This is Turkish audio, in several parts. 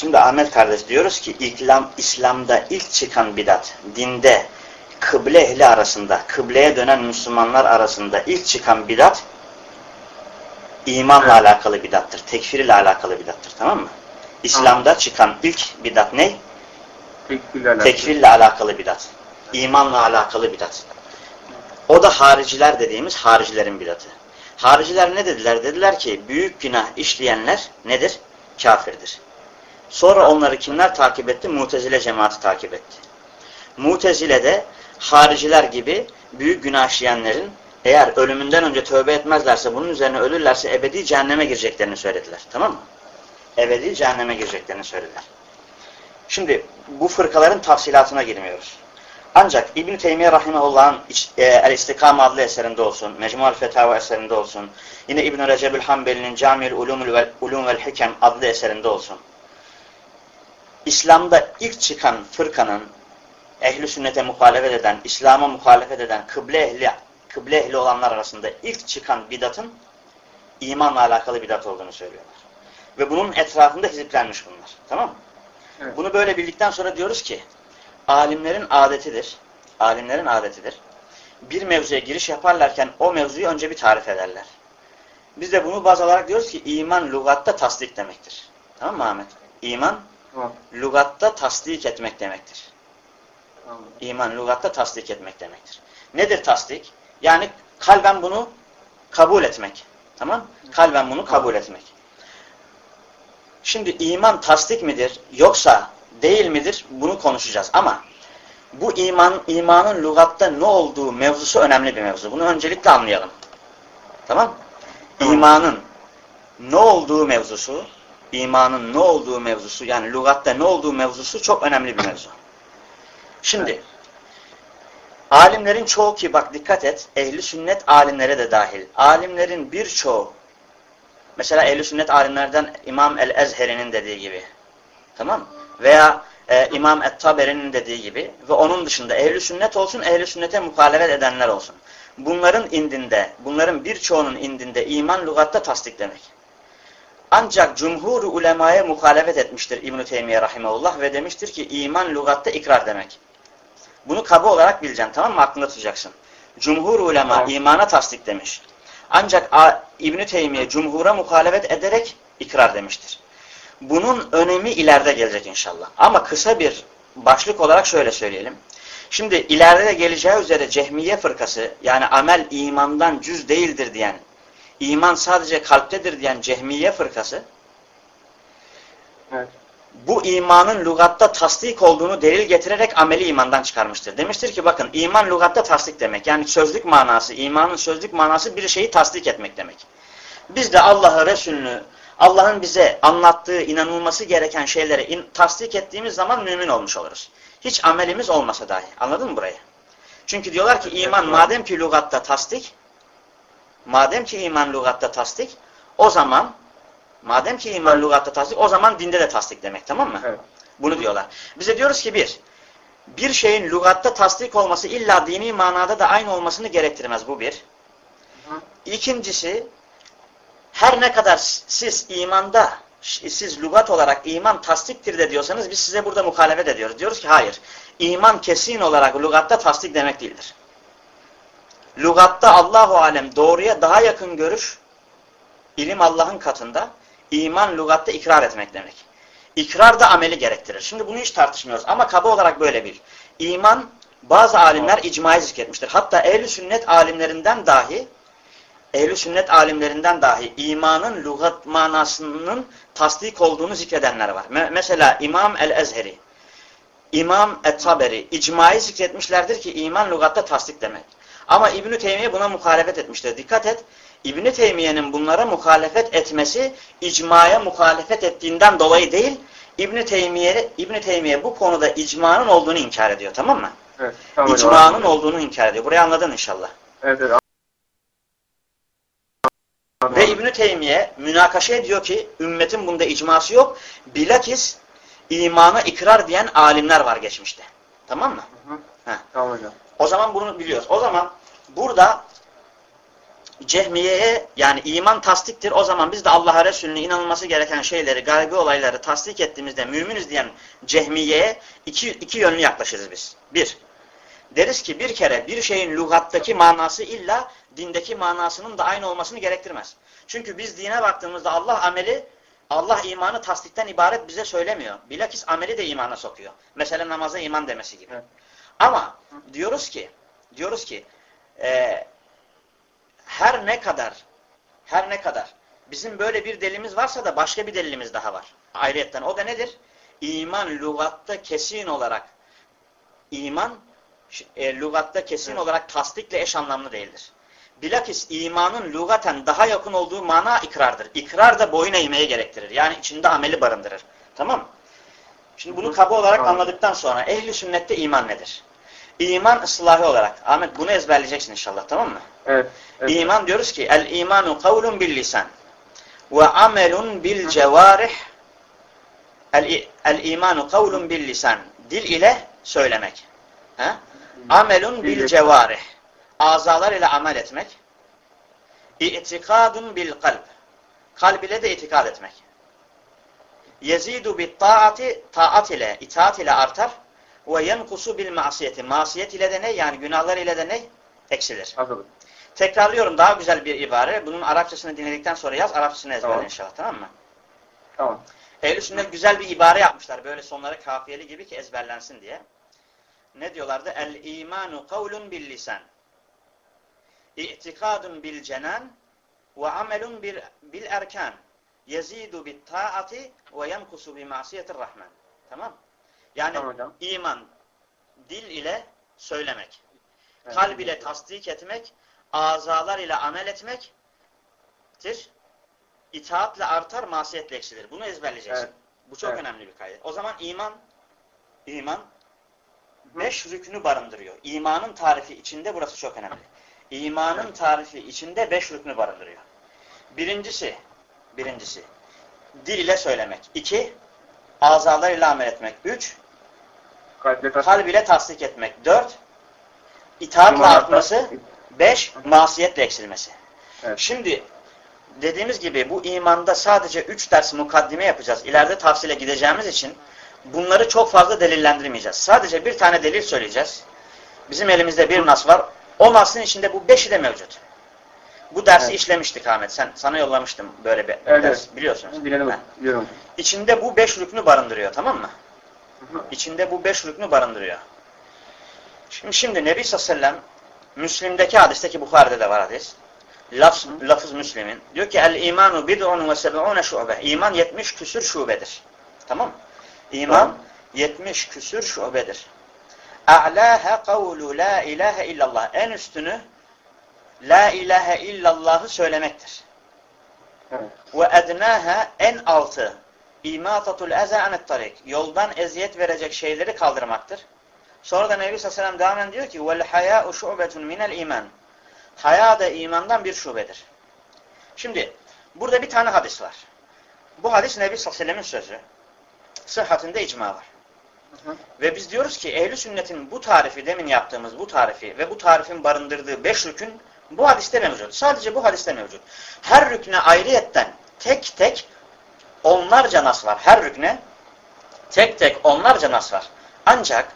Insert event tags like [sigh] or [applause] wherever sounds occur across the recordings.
Şimdi Ahmet kardeş diyoruz ki İslam, İslam'da ilk çıkan bidat, dinde kıble ehli arasında, kıbleye dönen Müslümanlar arasında ilk çıkan bidat imanla alakalı bidattır. Tekfir ile alakalı bidattır. Tamam mı? İslam'da çıkan ilk bidat ne? Tekfirle alakalı. Tekfirle alakalı bidat. İmanla alakalı bidat. O da hariciler dediğimiz haricilerin bidatı. Hariciler ne dediler? Dediler ki büyük günah işleyenler nedir? Kafirdir. Sonra onları kimler takip etti? Mutezile cemaati takip etti. Mutezile de hariciler gibi büyük günah işleyenlerin eğer ölümünden önce tövbe etmezlerse bunun üzerine ölürlerse ebedi cehenneme gireceklerini söylediler. Tamam mı? Ebedi cehenneme gireceklerini söylediler. Şimdi bu fırkaların tafsilatına girmiyoruz. Ancak İbn-i Teymiye Rahimahullah'ın e, El-İstikam adlı eserinde olsun, Mecmual Fetava eserinde olsun, yine İbn-i Recebül Hanbeli'nin vel, Ulum vel Hikem adlı eserinde olsun. İslam'da ilk çıkan fırkanın ehli sünnete muhalefet eden, İslam'a muhalefet eden kıble ehli, kıble ehli olanlar arasında ilk çıkan bidatın imanla alakalı bidat olduğunu söylüyorlar. Ve bunun etrafında hiziplenmiş bunlar. Tamam mı? Evet. Bunu böyle bildikten sonra diyoruz ki alimlerin adetidir. Alimlerin adetidir. Bir mevzuya giriş yaparlarken o mevzuyu önce bir tarif ederler. Biz de bunu baz alarak diyoruz ki iman lugatta tasdik demektir. Tamam mı Ahmet? İman Tamam. lugatta tasdik etmek demektir. Tamam. İman lugatta tasdik etmek demektir. Nedir tasdik? Yani kalben bunu kabul etmek. Tamam? Kalben bunu kabul etmek. Şimdi iman tasdik midir yoksa değil midir bunu konuşacağız. Ama bu iman imanın lugatta ne olduğu mevzusu önemli bir mevzu. Bunu öncelikle anlayalım. Tamam? Tamam. İmanın ne olduğu mevzusu, imanın ne olduğu mevzusu yani lugatta ne olduğu mevzusu çok önemli bir mevzu. Şimdi alimlerin çoğu ki bak dikkat et ehli sünnet alimlere de dahil. Alimlerin birçoğu mesela ehli sünnet alimlerden İmam el-Ezheri'nin dediği gibi tamam? Veya e, İmam et-Taberi'nin dediği gibi ve onun dışında ehli sünnet olsun ehli sünnete muhalefet edenler olsun. Bunların indinde, bunların birçoğunun indinde iman lügatta tasdik demek. Ancak cumhur ulemaya muhalefet etmiştir İbn-i Teymiye Rahimahullah ve demiştir ki iman lügatta ikrar demek. Bunu kaba olarak bileceksin tamam mı? Aklında tutacaksın. Cumhur ulema Tamam. imana tasdik demiş. Ancak İbn-i Teymiye cumhura muhalefet ederek ikrar demiştir. Bunun önemi ileride gelecek inşallah. Ama kısa bir başlık olarak şöyle söyleyelim. Şimdi ileride de geleceği üzere Cehmiye fırkası yani amel imandan cüz değildir diyen, iman sadece kalptedir diyen Cehmiye fırkası Evet. bu imanın lügatta tasdik olduğunu delil getirerek ameli imandan çıkarmıştır. Demiştir ki bakın iman lügatta tasdik demek. Yani sözlük manası, imanın sözlük manası bir şeyi tasdik etmek demek. Biz de Allah'ı, Resulünü, Allah'ın bize anlattığı, inanılması gereken şeyleri in, tasdik ettiğimiz zaman mümin olmuş oluruz. Hiç amelimiz olmasa dahi. Anladın mı burayı? Çünkü diyorlar ki iman madem ki lügatta tasdik, madem ki iman lügatta tasdik, o zaman madem ki iman lügatta tasdik, o zaman dinde de tasdik demek. Tamam mı? Evet. Bunu diyorlar. Bize diyoruz ki bir, bir şeyin lügatta tasdik olması illa dini manada da aynı olmasını gerektirmez. Bu bir. İkincisi, her ne kadar siz imanda, siz lügat olarak iman tasdiktir de diyorsanız biz size burada muhalefet ediyoruz. Diyoruz ki hayır, iman kesin olarak lügatta tasdik demek değildir. Lügatta Allahu Alem doğruya daha yakın görüş, ilim Allah'ın katında, iman lügatta ikrar etmek demek. İkrar da ameli gerektirir. Şimdi bunu hiç tartışmıyoruz ama kaba olarak böyle bil. İman bazı alimler icmayı zikretmiştir. Hatta ehl sünnet alimlerinden dahi ehl sünnet alimlerinden dahi imanın lügat manasının tasdik olduğunu zikredenler var. Me mesela İmam el-Ezheri, İmam et-Taberi icmayı zikretmişlerdir ki iman lügatta tasdik demek. Ama İbn-i Teymiye buna muhalefet etmiştir. Dikkat et. İbn-i Teymiye'nin bunlara muhalefet etmesi icmaya muhalefet ettiğinden dolayı değil, İbn-i Teymiye, İbn Teymiye bu konuda icmanın olduğunu inkar ediyor. Tamam mı? Evet. Tamam. İcmanın olduğunu inkar ediyor. Burayı anladın inşallah. Evet. evet. Ve İbn-i Teymiye münakaşa ediyor ki ümmetin bunda icması yok. Bilakis imana ikrar diyen alimler var geçmişte. Tamam mı? Hı hı. Heh. Tamam hocam. O zaman bunu biliyoruz. O zaman burada Cehmiye'ye yani iman tasdiktir. O zaman biz de Allah'a Resulüne inanılması gereken şeyleri, gaybi olayları tasdik ettiğimizde müminiz diyen Cehmiye'ye iki, iki yönlü yaklaşırız biz. Bir, deriz ki bir kere bir şeyin lügattaki manası illa dindeki manasının da aynı olmasını gerektirmez. Çünkü biz dine baktığımızda Allah ameli, Allah imanı tasdikten ibaret bize söylemiyor. Bilakis ameli de imana sokuyor. Mesela namaza iman demesi gibi. Evet. Ama diyoruz ki, diyoruz ki, e, her ne kadar her ne kadar bizim böyle bir delilimiz varsa da başka bir delilimiz daha var. Ayrıyetten o da nedir? İman lügatta kesin olarak iman e, lügatta kesin Evet. olarak tasdikle eş anlamlı değildir. Bilakis imanın lügaten daha yakın olduğu mana ikrardır. İkrar da boyun eğmeye gerektirir. Yani içinde ameli barındırır. Tamam mı? Şimdi bunu kaba olarak anladıktan sonra ehli sünnette iman nedir? İman ıslahı olarak. Ahmet bunu ezberleyeceksin inşallah tamam mı? Evet. evet. İman diyoruz ki el imanu kavlun bil lisan ve amelun bil cevarih el, el imanu kavlun bil lisan dil ile söylemek. He? Amelun bil cevarih azalar ile amel etmek. İtikadun bil kalb kalb ile de itikad etmek. Yezidu bit taati taat ile itaat ile artar ve yenkusu bil masiyeti masiyet ile de ne yani günahlar ile de ne eksilir. Hazırlık. Tekrarlıyorum daha güzel bir ibare. Bunun Arapçasını dinledikten sonra yaz. Arapçasını ezberle Tamam. inşallah tamam mı? Tamam. Ehl-i sünnet güzel bir ibare yapmışlar. Böyle sonları kafiyeli gibi ki ezberlensin diye. Ne diyorlardı? El imanu kavlun bil lisan. İ'tikadun bil cenan ve amelun bil, bil erkan. Yezidu bit taati ve yenkusu bi masiyetir rahman. Tamam? Yani Tamam hocam. iman dil ile söylemek. Evet. kalb ile tasdik etmek, azalar ile amel etmektir. İtaatle artar, masiyetle eksilir. Bunu ezberleyeceksin. Evet. Bu çok Evet. önemli bir kaydet. O zaman iman, iman Hı. beş rükünü barındırıyor. İmanın tarifi içinde burası çok önemli. İmanın tarifi içinde beş rükünü barındırıyor. Birincisi, birincisi, dil ile söylemek. İki, azalar ile amel etmek. Üç, Kalple tas- kalb ile tasdik etmek. Dört, itaatla artması. Beş, masiyetle eksilmesi. Evet. Şimdi dediğimiz gibi bu imanda sadece üç ders mukaddime yapacağız. İleride tafsile gideceğimiz için bunları çok fazla delillendirmeyeceğiz. Sadece bir tane delil söyleyeceğiz. Bizim elimizde bir nas var. O nasın içinde bu beşi de mevcut. Bu dersi Evet. işlemiştik Ahmet. Sen sana yollamıştım böyle bir Evet, ders. Biliyorsunuz. Bilelim. Biliyorum. İçinde bu beş rüknü barındırıyor tamam mı? İçinde bu beş rüknü barındırıyor. Şimdi, şimdi Nebi sallallahu aleyhi ve sellem Müslim'deki hadisteki Bukhari'de de var hadis. Lafz, lafız Müslim'in. Diyor ki el imanu bid'un ve seb'une şube. İman 70 küsür şubedir. Tamam mı? İman Tamam. 70 küsür şubedir. A'laha kavlu la ilahe illallah. En üstünü la ilahe illallah'ı söylemektir. Evet. Ve ednaha en altı imatatul eza anet tarik. Yoldan eziyet verecek şeyleri kaldırmaktır. Sonra da Nebi sallallahu aleyhi ve sellem devam diyor ki vel haya'u şubetun minel iman. Haya da imandan bir şubedir. Şimdi burada bir tane hadis var. Bu hadis Nebi sallallahu aleyhi ve sellemin sözü. Sıhhatinde icma var. Hı hı. Ve biz diyoruz ki ehli sünnetin bu tarifi, demin yaptığımız bu tarifi ve bu tarifin barındırdığı beş rükün bu hadiste mevcut. Sadece bu hadiste mevcut. Her rükne ayrıyetten tek tek onlarca nas var. Her rükne tek tek onlarca nas var. Ancak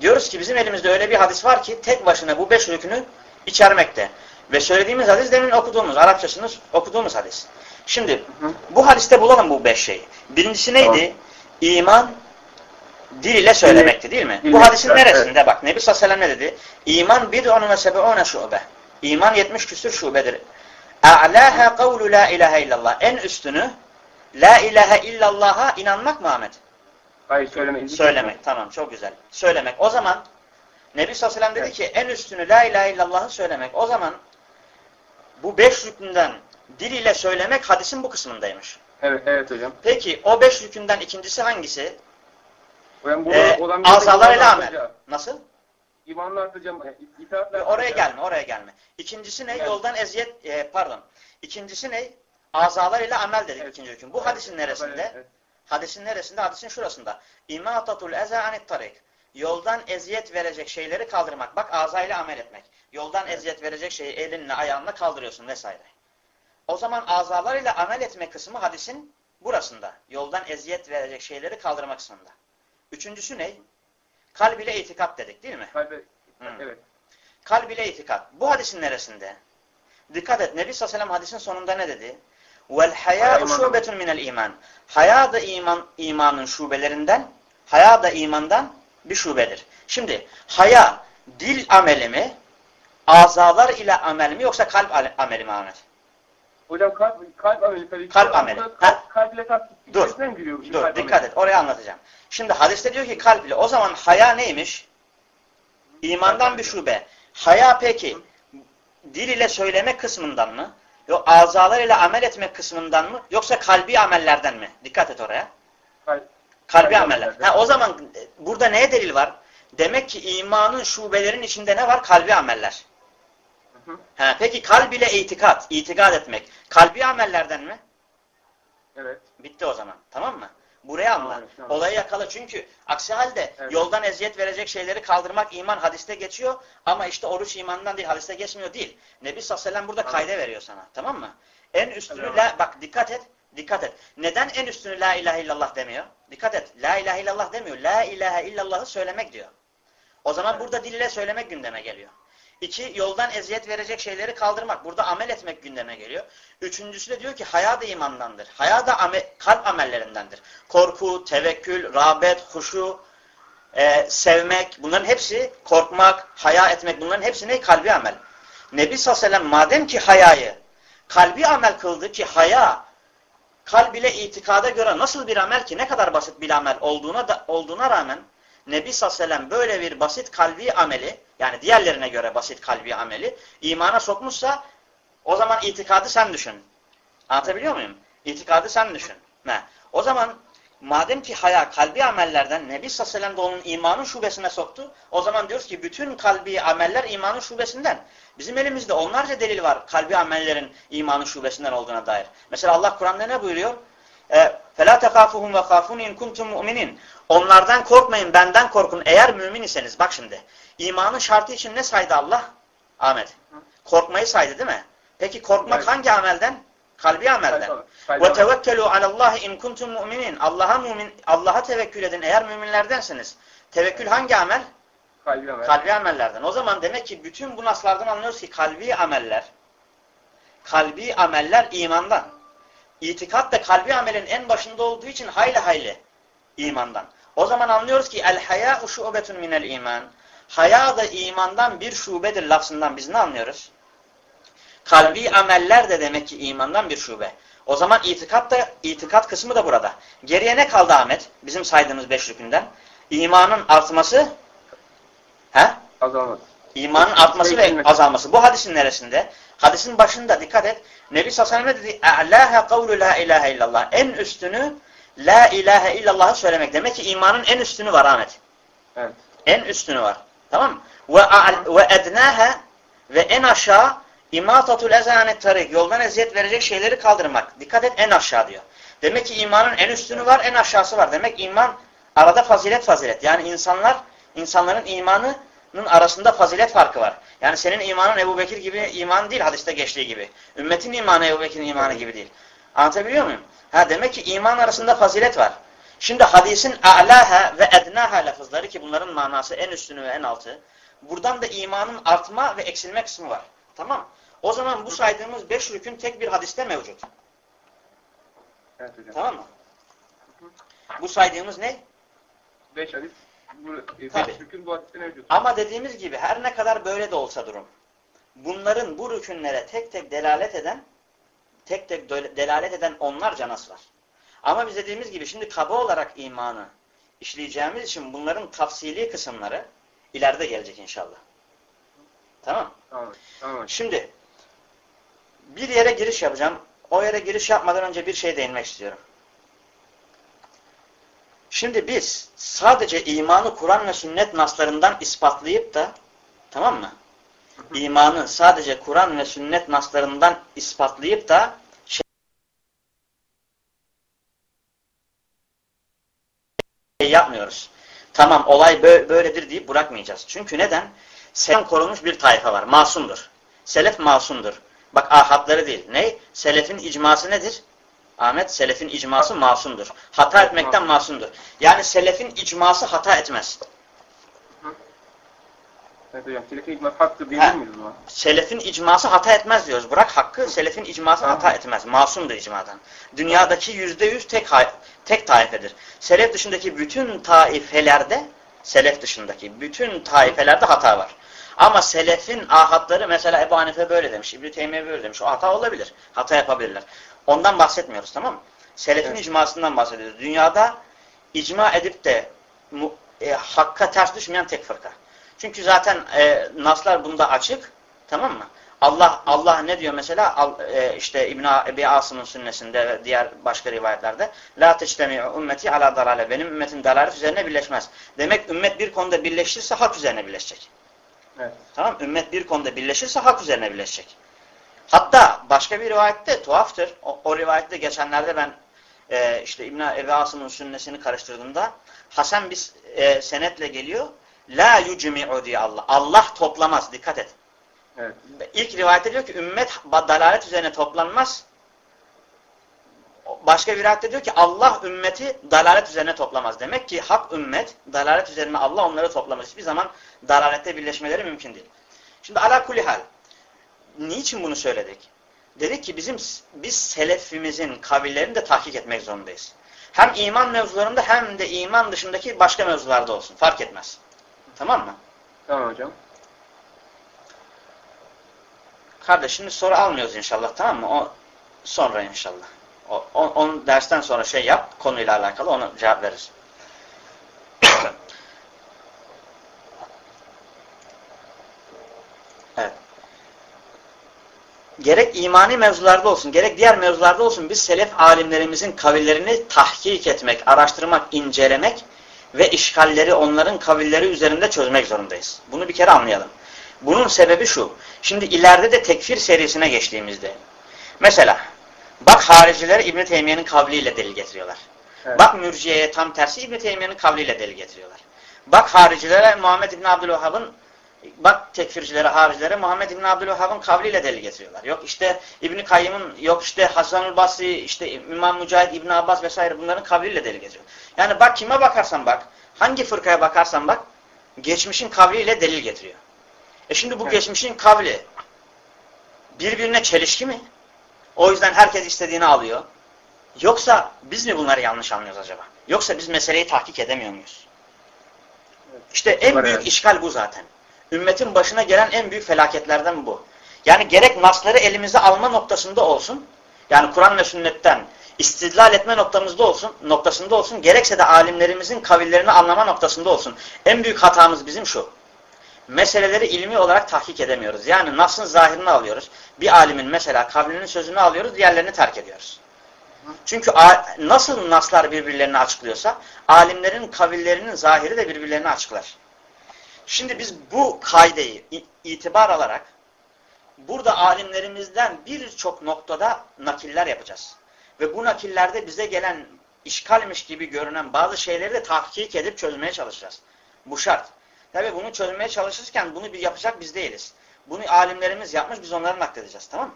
diyoruz ki bizim elimizde öyle bir hadis var ki tek başına bu beş rükünü içermekte. Ve söylediğimiz hadis demin okuduğumuz, Arapçasını okuduğumuz hadis. Şimdi bu hadiste bulalım bu beş şeyi. Birincisi neydi? Tamam. İman dil ile söylemekti değil mi? Dil- Bu hadisin neresinde? Bak Nebi sallallahu aleyhi ve sellem ne dedi? İman bid'un ve sebe'une şube. İman 70 küsür şubedir. A'laha kavlu la ilahe illallah. En üstünü la ilahe illallah'a inanmak mı Ahmet? Hayır söylemeyin. Söylemek. Tamam çok güzel. Söylemek. O zaman Nebi sallallahu aleyhi ve sellem dedi Evet. ki en üstünü la ilahe illallah'ı söylemek. O zaman bu beş rükünden dil ile söylemek hadisin bu kısmındaymış. Evet, evet hocam. Peki o beş rükünden ikincisi hangisi? Hocam burada Ee, olan azalar ile amel. Nasıl? İmanla artacağım. e, İtaatle Oraya gelme, oraya gelme. İkincisi ne? Evet. Yoldan eziyet, e, pardon. İkincisi ne? Azalar ile amel dedik Evet. ikinci hüküm. Bu hadisin neresinde? Evet. Hadisin neresinde? Hadisin şurasında. İmatatul eza anit tarik. yoldan eziyet verecek şeyleri kaldırmak. Bak azayla amel etmek. Yoldan eziyet verecek şeyi elinle ayağınla kaldırıyorsun vesaire. O zaman azalar ile amel etme kısmı hadisin burasında. Yoldan eziyet verecek şeyleri kaldırma kısmında. Üçüncüsü ne? Kalb ile itikat dedik değil mi? Kalbe, Hı. evet. Kalb ile itikat. Bu hadisin neresinde? Dikkat et. Nebi sallallahu aleyhi ve sellem hadisin sonunda ne dedi? Vel haya Haya iman. şubetun minel iman. Haya da iman imanın şubelerinden, haya da imandan bir şubedir. Şimdi haya dil ameli mi, azalar ile amel mi yoksa kalp ameli mi Ahmet? Hocam kalp, kalp ameli tabii. Kalp ameli. Kalp, kalp ile kalp Dur. giriyor? Dur kalp dikkat ameli? et oraya anlatacağım. Şimdi hadiste diyor ki kalp ile. O zaman haya neymiş? İmandan bir şube. Haya peki dil ile söyleme kısmından mı? Yok azalar ile amel etme kısmından mı? Yoksa kalbi amellerden mi? Dikkat et oraya. Kalbi Kalbi ameller. Ha, o zaman e, burada neye delil var? Demek ki imanın şubelerin içinde ne var? Kalbi ameller. Hı hı. Ha, peki kalb ile itikat, itikad etmek. Kalbi amellerden mi? evet. Bitti o zaman. Tamam mı? Buraya anla. Olayı yakala çünkü aksi halde Evet. yoldan eziyet verecek şeyleri kaldırmak iman hadiste geçiyor ama işte oruç imandan değil hadiste geçmiyor değil. Nebi sallallahu aleyhi ve burada kayda veriyor sana. Tamam mı? En üstünü la, bak dikkat et. Dikkat et. Neden en üstünü la ilahe illallah demiyor? Dikkat et. La ilahe illallah demiyor. La ilahe illallah'ı söylemek diyor. O zaman Evet. burada dil ile söylemek gündeme geliyor. İki, yoldan eziyet verecek şeyleri kaldırmak. Burada amel etmek gündeme geliyor. Üçüncüsü de diyor ki haya da imandandır. Haya da ame, kalp amellerindendir. Korku, tevekkül, rağbet, huşu, e, sevmek bunların hepsi korkmak, haya etmek bunların hepsi ne? Kalbi amel. Nebi sallallahu madem ki hayayı kalbi amel kıldı ki haya kalb ile itikada göre nasıl bir amel ki ne kadar basit bir amel olduğuna da, olduğuna rağmen Nebi sallallahu aleyhi ve sellem böyle bir basit kalbi ameli yani diğerlerine göre basit kalbi ameli imana sokmuşsa o zaman itikadı sen düşün. Anlatabiliyor muyum? İtikadı sen düşün. Ne? O zaman madem ki haya kalbi amellerden Nebi sallallahu aleyhi ve sellem de onun imanın şubesine soktu. O zaman diyoruz ki bütün kalbi ameller imanın şubesinden. Bizim elimizde onlarca delil var kalbi amellerin imanın şubesinden olduğuna dair. Mesela Allah Kur'an'da ne buyuruyor? فَلَا تَخَافُهُمْ وَخَافُونَ اِنْ كُنْتُمْ مُؤْمِنِينَ Onlardan korkmayın, benden korkun eğer mümin iseniz. Bak şimdi, imanın şartı için ne saydı Allah? Ahmet. Korkmayı saydı değil mi? Peki korkmak Evet. hangi amelden? Kalbi amelden. Ve tevekkelu alallahi in kuntum mu'minin. Allah'a mümin Allah'a tevekkül edin eğer müminlerdensiniz. Tevekkül hangi amel? Kalbi amel. Kalbi amellerden. O zaman demek ki bütün bu naslardan anlıyoruz ki kalbi ameller kalbi ameller imandan. İtikat da kalbi amelin en başında olduğu için hayli hayli imandan. O zaman anlıyoruz ki el haya şubetun minel iman. Haya da imandan bir şubedir lafzından biz ne anlıyoruz? Kalbi ameller de demek ki imandan bir şube. O zaman itikat da itikat kısmı da burada. Geriye ne kaldı Ahmet? Bizim saydığımız beş rükünden. İmanın artması he? Azalmaz. İmanın artması ve azalması. Bu hadisin neresinde? Hadisin başında dikkat et. Nebi sallallahu aleyhi ve sellem dedi? E'lâhe kavlu la ilahe illallah. En üstünü la ilahe illallah'ı söylemek. Demek ki imanın en üstünü var Ahmet. Evet. En üstünü var. Tamam mı? Ve, ednâhe ve en aşağı imatatul ezanet tarik. Yoldan eziyet verecek şeyleri kaldırmak. Dikkat et en aşağı diyor. Demek ki imanın en üstünü var, en aşağısı var. Demek iman arada fazilet fazilet. Yani insanlar, insanların imanının arasında fazilet farkı var. Yani senin imanın Ebu Bekir gibi iman değil hadiste geçtiği gibi. Ümmetin imanı Ebu Bekir'in imanı gibi değil. Anlatabiliyor muyum? Ha demek ki iman arasında fazilet var. Şimdi hadisin a'laha ve ednaha lafızları ki bunların manası en üstünü ve en altı. Buradan da imanın artma ve eksilme kısmı var. Tamam. O zaman bu saydığımız beş rükün tek bir hadiste mevcut. Evet hocam. Tamam mı? Bu saydığımız ne? Beş hadis. Bu, e, beş rükün bu hadiste mevcut. Ama dediğimiz gibi her ne kadar böyle de olsa durum. Bunların bu rükünlere tek tek delalet eden tek tek delalet eden onlarca nas var. Ama biz dediğimiz gibi şimdi kaba olarak imanı işleyeceğimiz için bunların tafsili kısımları ileride gelecek inşallah. Tamam. Tamam. Tamam. Şimdi bir yere giriş yapacağım. O yere giriş yapmadan önce bir şey değinmek istiyorum. Şimdi biz sadece imanı Kur'an ve sünnet naslarından ispatlayıp da tamam mı? İmanı sadece Kur'an ve sünnet naslarından ispatlayıp da yapmıyoruz. tamam olay böyledir deyip bırakmayacağız. Çünkü neden? Selef korunmuş bir tayfa var. Masumdur. Selef masumdur. Bak ahatları değil. Ne? Selefin icması nedir? Ahmet, selefin icması masumdur. Hata etmekten masumdur. Yani selefin icması hata etmez. Evet hocam. Selefin icması haktır Ha. diyebilir miyiz o zaman? Selefin icması hata etmez diyoruz. Bırak hakkı, selefin icması Tamam. hata etmez. Masumdur icmadan. Dünyadaki yüzde yüz tek, tek taifedir. Selef dışındaki bütün taifelerde, selef dışındaki bütün taifelerde hata var. Ama selefin ahatları mesela Ebu Hanife böyle demiş, İbn-i Teymiye böyle demiş. O hata olabilir. Hata yapabilirler. Ondan bahsetmiyoruz tamam mı? Selefin Evet. icmasından bahsediyoruz. Dünyada icma edip de e, hakka ters düşmeyen tek fırka. Çünkü zaten e, naslar bunda açık. Tamam mı? Allah Allah ne diyor mesela? Al, e, işte İbn Ebi Asım'ın sünnesinde ve diğer başka rivayetlerde la teçtemi'u ümmeti ala dalale. Benim ümmetim dalalet üzerine birleşmez. Demek ümmet bir konuda birleşirse hak üzerine birleşecek. Evet. Tamam Ümmet bir konuda birleşirse hak üzerine birleşecek. Hatta başka bir rivayette tuhaftır. O, o rivayette geçenlerde ben e, işte İbn Ebi Asım'ın sünnesini karıştırdığımda Hasan bir e, senetle geliyor. La yucmi'u diye Allah. Allah toplamaz. Dikkat et. Evet. İlk rivayette diyor ki ümmet dalalet üzerine toplanmaz. Başka bir rivayette diyor ki Allah ümmeti dalalet üzerine toplamaz. Demek ki hak ümmet dalalet üzerine Allah onları toplamaz. Hiçbir zaman dalalette birleşmeleri mümkün değil. Şimdi ala kulli hal. Niçin bunu söyledik? Dedik ki bizim biz selefimizin kavillerini de tahkik etmek zorundayız. Hem iman mevzularında hem de iman dışındaki başka mevzularda olsun. Fark etmez. Tamam mı? Tamam hocam. Kardeş şimdi soru almıyoruz inşallah tamam mı? O sonra inşallah. O, o, onu dersten sonra şey yap konuyla alakalı onu cevap veririz. [coughs] evet. Gerek imani mevzularda olsun, gerek diğer mevzularda olsun biz selef alimlerimizin kavillerini tahkik etmek, araştırmak, incelemek ve işgalleri onların kavilleri üzerinde çözmek zorundayız. Bunu bir kere anlayalım. Bunun sebebi şu. Şimdi ileride de tekfir serisine geçtiğimizde. Mesela bak hariciler İbn Teymiye'nin kavliyle delil getiriyorlar. Evet. Bak mürciyeye tam tersi İbn Teymiye'nin kavliyle delil getiriyorlar. Bak haricilere Muhammed İbn Abdülvehhab'ın bak tekfircilere, haricilere Muhammed İbn Abdülvehhab'ın kavliyle delil getiriyorlar. Yok işte İbn Kayyım'ın, yok işte Hasanül Basri, işte İmam Mücahit, İbn Abbas vesaire bunların kavliyle delil getiriyor. Yani bak kime bakarsan bak, hangi fırkaya bakarsan bak, geçmişin kavliyle delil getiriyor. E şimdi bu Evet. geçmişin kavli birbirine çelişki mi? O yüzden herkes istediğini alıyor. Yoksa biz mi bunları yanlış anlıyoruz acaba? Yoksa biz meseleyi tahkik edemiyor muyuz? Evet. İşte en Var, büyük işgal bu zaten. Ümmetin başına gelen en büyük felaketlerden bu. Yani gerek nasları elimize alma noktasında olsun, yani Kur'an ve sünnetten istidlal etme noktamızda olsun, noktasında olsun, gerekse de alimlerimizin kavillerini anlama noktasında olsun. En büyük hatamız bizim şu. Meseleleri ilmi olarak tahkik edemiyoruz. Yani nasın zahirini alıyoruz. Bir alimin mesela kavlinin sözünü alıyoruz, diğerlerini terk ediyoruz. Çünkü nasıl naslar birbirlerini açıklıyorsa, alimlerin kavillerinin zahiri de birbirlerini açıklar. Şimdi biz bu kaideyi itibar alarak, burada alimlerimizden birçok noktada nakiller yapacağız. Ve bu nakillerde bize gelen işgalmiş gibi görünen bazı şeyleri de tahkik edip çözmeye çalışacağız. Bu şart. Tabi bunu çözmeye çalışırken bunu bir yapacak biz değiliz. Bunu alimlerimiz yapmış biz onları nakledeceğiz tamam mı?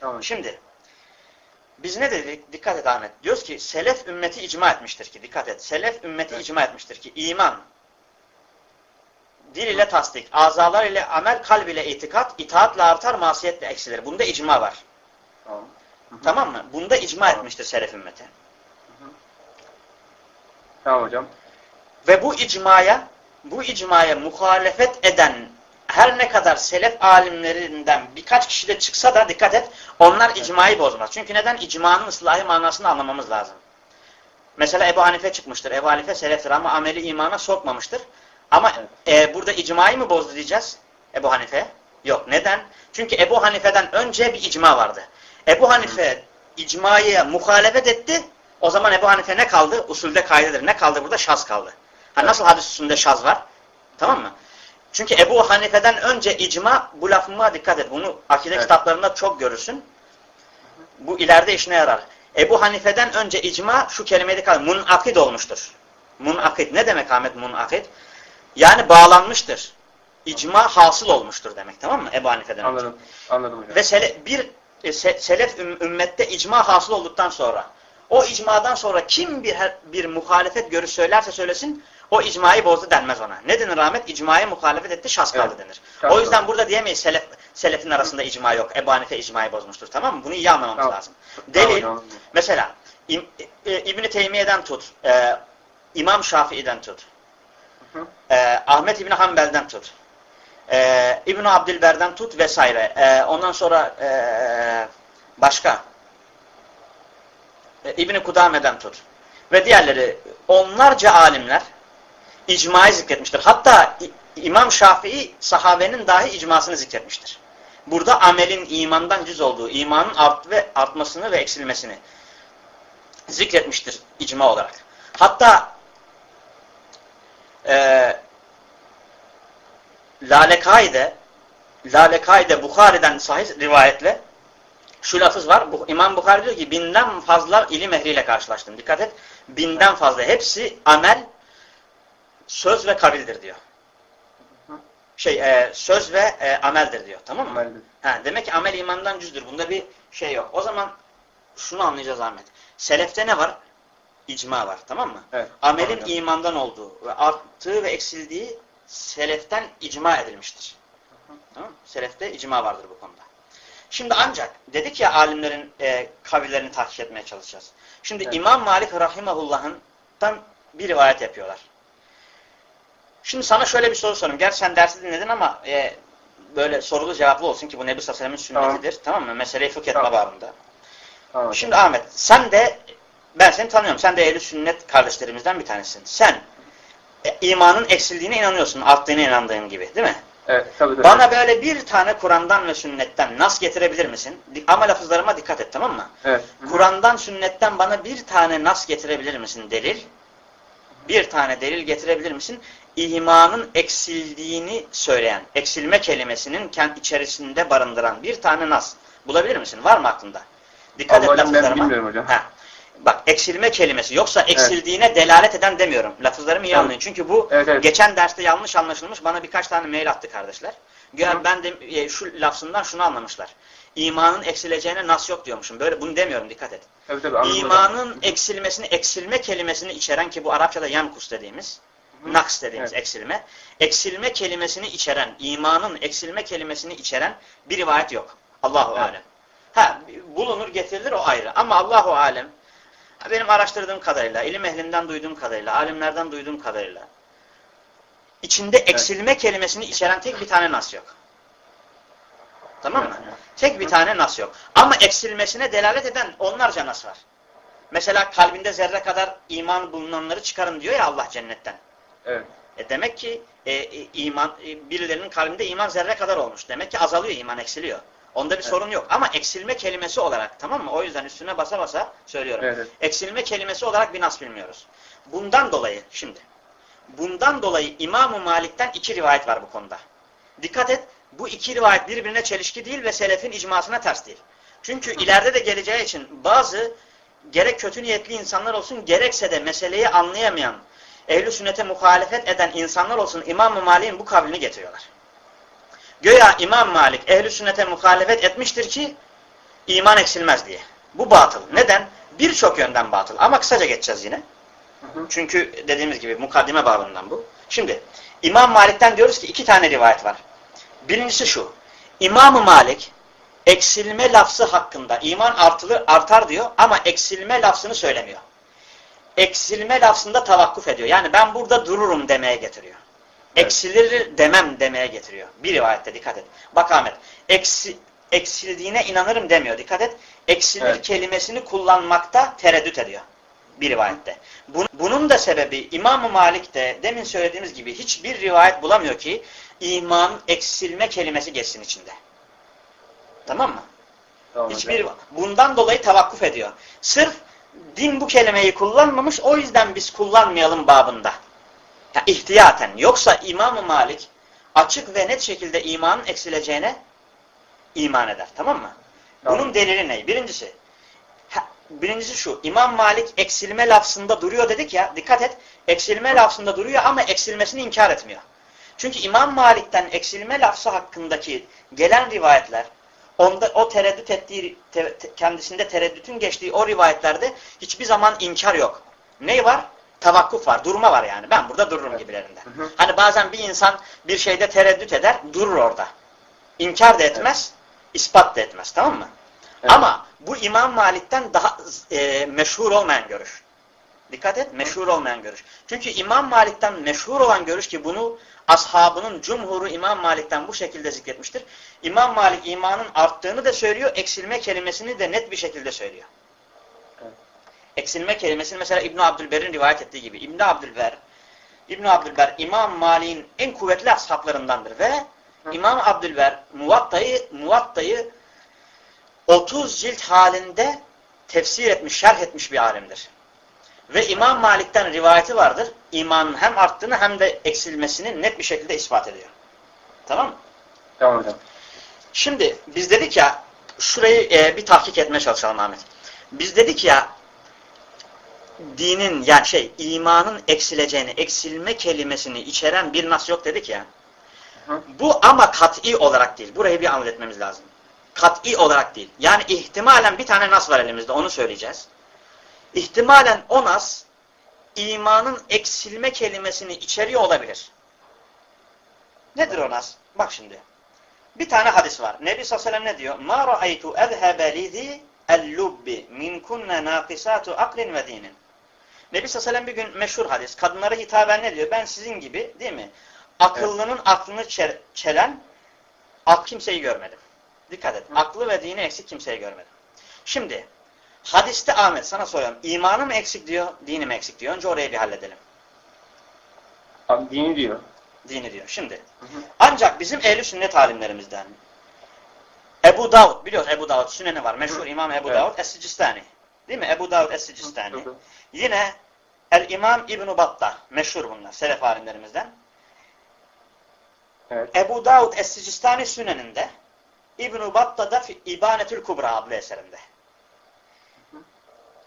Tamam. Şimdi biz ne dedik? Dikkat et Ahmet. Diyoruz ki selef ümmeti icma etmiştir ki dikkat et. Selef ümmeti Evet. icma etmiştir ki iman dil ile tasdik, azalar ile amel, kalb ile itikat, itaatle artar, masiyetle eksilir. Bunda icma var. Tamam. Hı hı. Tamam mı? Bunda icma Tamam. etmiştir selef ümmeti. Tamam hocam. Ve bu icmaya, bu icmaya muhalefet eden her ne kadar selef alimlerinden birkaç kişi de çıksa da dikkat et, onlar icmayı bozmaz. Çünkü neden? İcmanın ıslahi manasını anlamamız lazım. Mesela Ebu Hanife çıkmıştır. Ebu Hanife seleftir ama ameli imana sokmamıştır. Ama e, burada icmayı mı bozdu diyeceğiz Ebu Hanife? Yok. Neden? Çünkü Ebu Hanife'den önce bir icma vardı. Ebu Hanife icmayı muhalefet etti. O zaman Ebu Hanife ne kaldı? Usulde kaydedir. Ne kaldı burada? Şaz kaldı. Ha, nasıl hadis usulünde şaz var? Tamam mı? Çünkü Ebu Hanife'den önce icma, bu lafıma dikkat et. Bunu akide Evet. kitaplarında çok görürsün. Bu ileride işine yarar. Ebu Hanife'den önce icma şu kelimeye dikkat et. Munakid olmuştur. Munakit. Ne demek Ahmet munakit? Yani bağlanmıştır. İcma hasıl olmuştur demek. Tamam mı? Ebu Hanife'den önce. Anladım. Anladım hocam. Ve sele, bir e, se, selef üm- ümmette icma hasıl olduktan sonra o icmadan sonra kim bir bir muhalefet görüş söylerse söylesin o icmayı bozdu denmez ona. Ne denir Ahmet? İcmaya muhalefet etti, şas kaldı Evet. denir. Şas o yüzden kaldı. burada diyemeyiz selef, selefin arasında icma yok. Ebu Hanife icmayı bozmuştur. Tamam mı? Bunu iyi anlamamız Tamam. lazım. Tamam Delil, anladım. mesela e, İbn-i Teymiye'den tut, e, İmam Şafii'den tut. E, Ahmet İbni Hanbel'den tut, e, İbn-i Abdilber'den tut vesaire. E, ondan sonra e, başka e, İbn-i Kudame'den tut ve diğerleri onlarca alimler icmayı zikretmiştir. Hatta İmam Şafii sahabenin dahi icmasını zikretmiştir. Burada amelin imandan cüz olduğu, imanın art ve artmasını ve eksilmesini zikretmiştir icma olarak. Hatta e, Lalekai'de Lalekai'de Bukhari'den sahih rivayetle şu lafız var. Bu, İmam Bukhari diyor ki binden fazla ilim ehliyle karşılaştım. Dikkat et. Binden fazla. Hepsi amel, söz ve kabildir diyor. Şey e, söz ve e, ameldir diyor. Tamam mı? Ameldir. Ha, demek ki amel imandan cüzdür. Bunda bir şey yok. O zaman şunu anlayacağız Ahmet. Selefte ne var? İcma var. Tamam mı? Evet. Amelin Tamam. imandan olduğu ve arttığı ve eksildiği seleften icma edilmiştir. Tamam mı? Selefte icma vardır bu konuda. Şimdi ancak dedik ya alimlerin e, kavillerini tahkik etmeye çalışacağız. Şimdi Evet. İmam Malik Rahimahullah'ından bir rivayet yapıyorlar. Şimdi sana şöyle bir soru sorayım. Gerçi sen dersi dinledin ama e, böyle sorulu cevaplı olsun ki bu Nebi Sellem'in sünnetidir. Tamam, mı? Meseleyi fıkh etme Tamam. babında. Tamam. Şimdi Ahmet sen de ben seni tanıyorum. Sen de ehli sünnet kardeşlerimizden bir tanesin. Sen e, imanın eksildiğine inanıyorsun. Arttığına inandığın gibi değil mi? Evet, tabii tabii. Bana böyle bir tane Kur'an'dan ve sünnetten nas getirebilir misin? Ama lafızlarıma dikkat et tamam mı? Evet. Kur'an'dan sünnetten bana bir tane nas getirebilir misin delil? Bir tane delil getirebilir misin? İmanın eksildiğini söyleyen, eksilme kelimesinin kendi içerisinde barındıran bir tane nas. Bulabilir misin? Var mı aklında? Dikkat et Allah'ım ben lafızlarıma. bilmiyorum hocam. Ha. Bak eksilme kelimesi yoksa eksildiğine delalet eden demiyorum. Lafızlarımı iyi Tamam. anlayın. Çünkü bu Evet, evet. geçen derste yanlış anlaşılmış. Bana birkaç tane mail attı kardeşler. Güya ben de e, şu lafzından şunu anlamışlar. İmanın eksileceğine nas yok diyormuşum. Böyle bunu demiyorum dikkat et. Tabii tabii anladım hocam. İmanın eksilmesini, eksilme kelimesini içeren ki bu Arapçada yankus dediğimiz, Hı. naks dediğimiz Evet. eksilme. Eksilme kelimesini içeren, imanın eksilme kelimesini içeren bir rivayet yok. Allahu Evet. alem. Ha, bulunur getirilir o ayrı. Ama Allahu alem benim araştırdığım kadarıyla, ilim ehlinden duyduğum kadarıyla, alimlerden duyduğum kadarıyla içinde eksilme kelimesini içeren tek bir tane nas yok. Tamam mı? Evet. Tek bir tane nas yok. Ama eksilmesine delalet eden onlarca nas var. Mesela kalbinde zerre kadar iman bulunanları çıkarın diyor ya Allah cennetten. Evet. E demek ki e, e, iman e, birilerinin kalbinde iman zerre kadar olmuş. Demek ki azalıyor, iman eksiliyor. Onda bir Evet. sorun yok. Ama eksilme kelimesi olarak tamam mı? O yüzden üstüne basa basa söylüyorum. Evet. Eksilme kelimesi olarak bir nas bilmiyoruz. Bundan dolayı şimdi bundan dolayı İmam-ı Malik'ten iki rivayet var bu konuda. Dikkat et. Bu iki rivayet birbirine çelişki değil ve selefin icmasına ters değil. Çünkü ileride de geleceği için bazı gerek kötü niyetli insanlar olsun gerekse de meseleyi anlayamayan, ehl sünnete muhalefet eden insanlar olsun İmam-ı Malik'in bu kavlini getiriyorlar. Göya İmam Malik ehl sünnete muhalefet etmiştir ki iman eksilmez diye. Bu batıl. Neden? Birçok yönden batıl. Ama kısaca geçeceğiz yine. Hı hı. Çünkü dediğimiz gibi mukaddime babından bu. Şimdi İmam Malik'ten diyoruz ki iki tane rivayet var. Birincisi şu. İmam-ı Malik eksilme lafzı hakkında iman artılır, artar diyor ama eksilme lafzını söylemiyor. Eksilme lafzında tavakkuf ediyor. Yani ben burada dururum demeye getiriyor. Eksilir demem demeye getiriyor. Bir rivayette dikkat et. Bak Ahmet. Eksi, eksildiğine inanırım demiyor. Dikkat et. Eksilir Evet. kelimesini kullanmakta tereddüt ediyor. Bir rivayette. Bunun, bunun da sebebi İmam-ı Malik de demin söylediğimiz gibi hiçbir rivayet bulamıyor ki iman eksilme kelimesi geçsin içinde. Tamam mı? Tamam Hiçbir hocam. bundan dolayı tavakkuf ediyor. Sırf din bu kelimeyi kullanmamış o yüzden biz kullanmayalım babında. Ya, ihtiyaten. Yoksa İmam-ı Malik açık ve net şekilde imanın eksileceğine iman eder. Tamam mı? Tamam. Bunun delili ne? Birincisi birincisi şu. İmam Malik eksilme lafzında duruyor dedik ya. Dikkat et. Eksilme lafzında duruyor ama eksilmesini inkar etmiyor. Çünkü İmam Malik'ten eksilme lafzı hakkındaki gelen rivayetler onda o tereddüt ettiği te, kendisinde tereddütün geçtiği o rivayetlerde hiçbir zaman inkar yok. Ne var? Tavakkuf var. Durma var yani. Ben burada dururum gibilerinden. Hı hı. Hani bazen bir insan bir şeyde tereddüt eder, durur orada. İnkar da etmez, ispat da etmez. Tamam mı? Evet. Ama bu İmam Malik'ten daha e, meşhur olmayan görüş. Dikkat et, meşhur olmayan görüş. Çünkü İmam Malik'ten meşhur olan görüş ki bunu ashabının cumhuru İmam Malik'ten bu şekilde zikretmiştir. İmam Malik imanın arttığını da söylüyor, eksilme kelimesini de net bir şekilde söylüyor. Eksilme kelimesini mesela İbn Abdülber'in rivayet ettiği gibi İbn Abdülber İbn Abdülber İmam Malik'in en kuvvetli ashablarındandır ve. İmam Abdülber Muvatta'yı Muvatta'yı 30 cilt halinde tefsir etmiş, şerh etmiş bir alimdir. Ve İmam Malik'ten rivayeti vardır. İmanın hem arttığını hem de eksilmesini net bir şekilde ispat ediyor. Tamam mı? Tamam hocam. Şimdi biz dedik ya şurayı e, bir tahkik etmeye çalışalım Ahmet. Biz dedik ya dinin yani şey imanın eksileceğini, eksilme kelimesini içeren bir nas yok dedik ya. Bu ama kat'i olarak değil. Burayı bir anlat etmemiz lazım. Kat'i olarak değil. Yani ihtimalen bir tane nas var elimizde onu söyleyeceğiz. İhtimalen o nas imanın eksilme kelimesini içeriyor olabilir. Nedir o nas? Bak şimdi. Bir tane hadis var. Nebi sallallahu aleyhi ve sellem ne diyor? Ma ra'aytu ezhebe lizi el-lubbi min kunna naqisatu aklin ve dinin. Nebi sallallahu aleyhi ve sellem bir gün meşhur hadis. Kadınlara hitaben ne diyor? Ben sizin gibi değil mi? Akıllının aklını çe- çelen ak kimseyi görmedim. Dikkat et. Aklı ve dini eksik kimseyi görmedim. Şimdi hadiste Ahmet sana soruyorum. İmanı mı eksik diyor, dini mi eksik diyor? Önce orayı bir halledelim. Abi dini diyor. Dini diyor. Şimdi Hı hı. ancak bizim ehli sünnet alimlerimizden Ebu Davud biliyoruz Ebu Davud süneni var. Meşhur İmam Ebu Evet. Davud Es-Sicistani. Değil mi? Ebu Davud Es-Sicistani. Yine El İmam İbn Battah. Meşhur bunlar. Selef alimlerimizden. Evet. Ebu Davud Es-Sicistani süneninde İbn Battah'da fi- İbanetül Kubra adlı eserinde.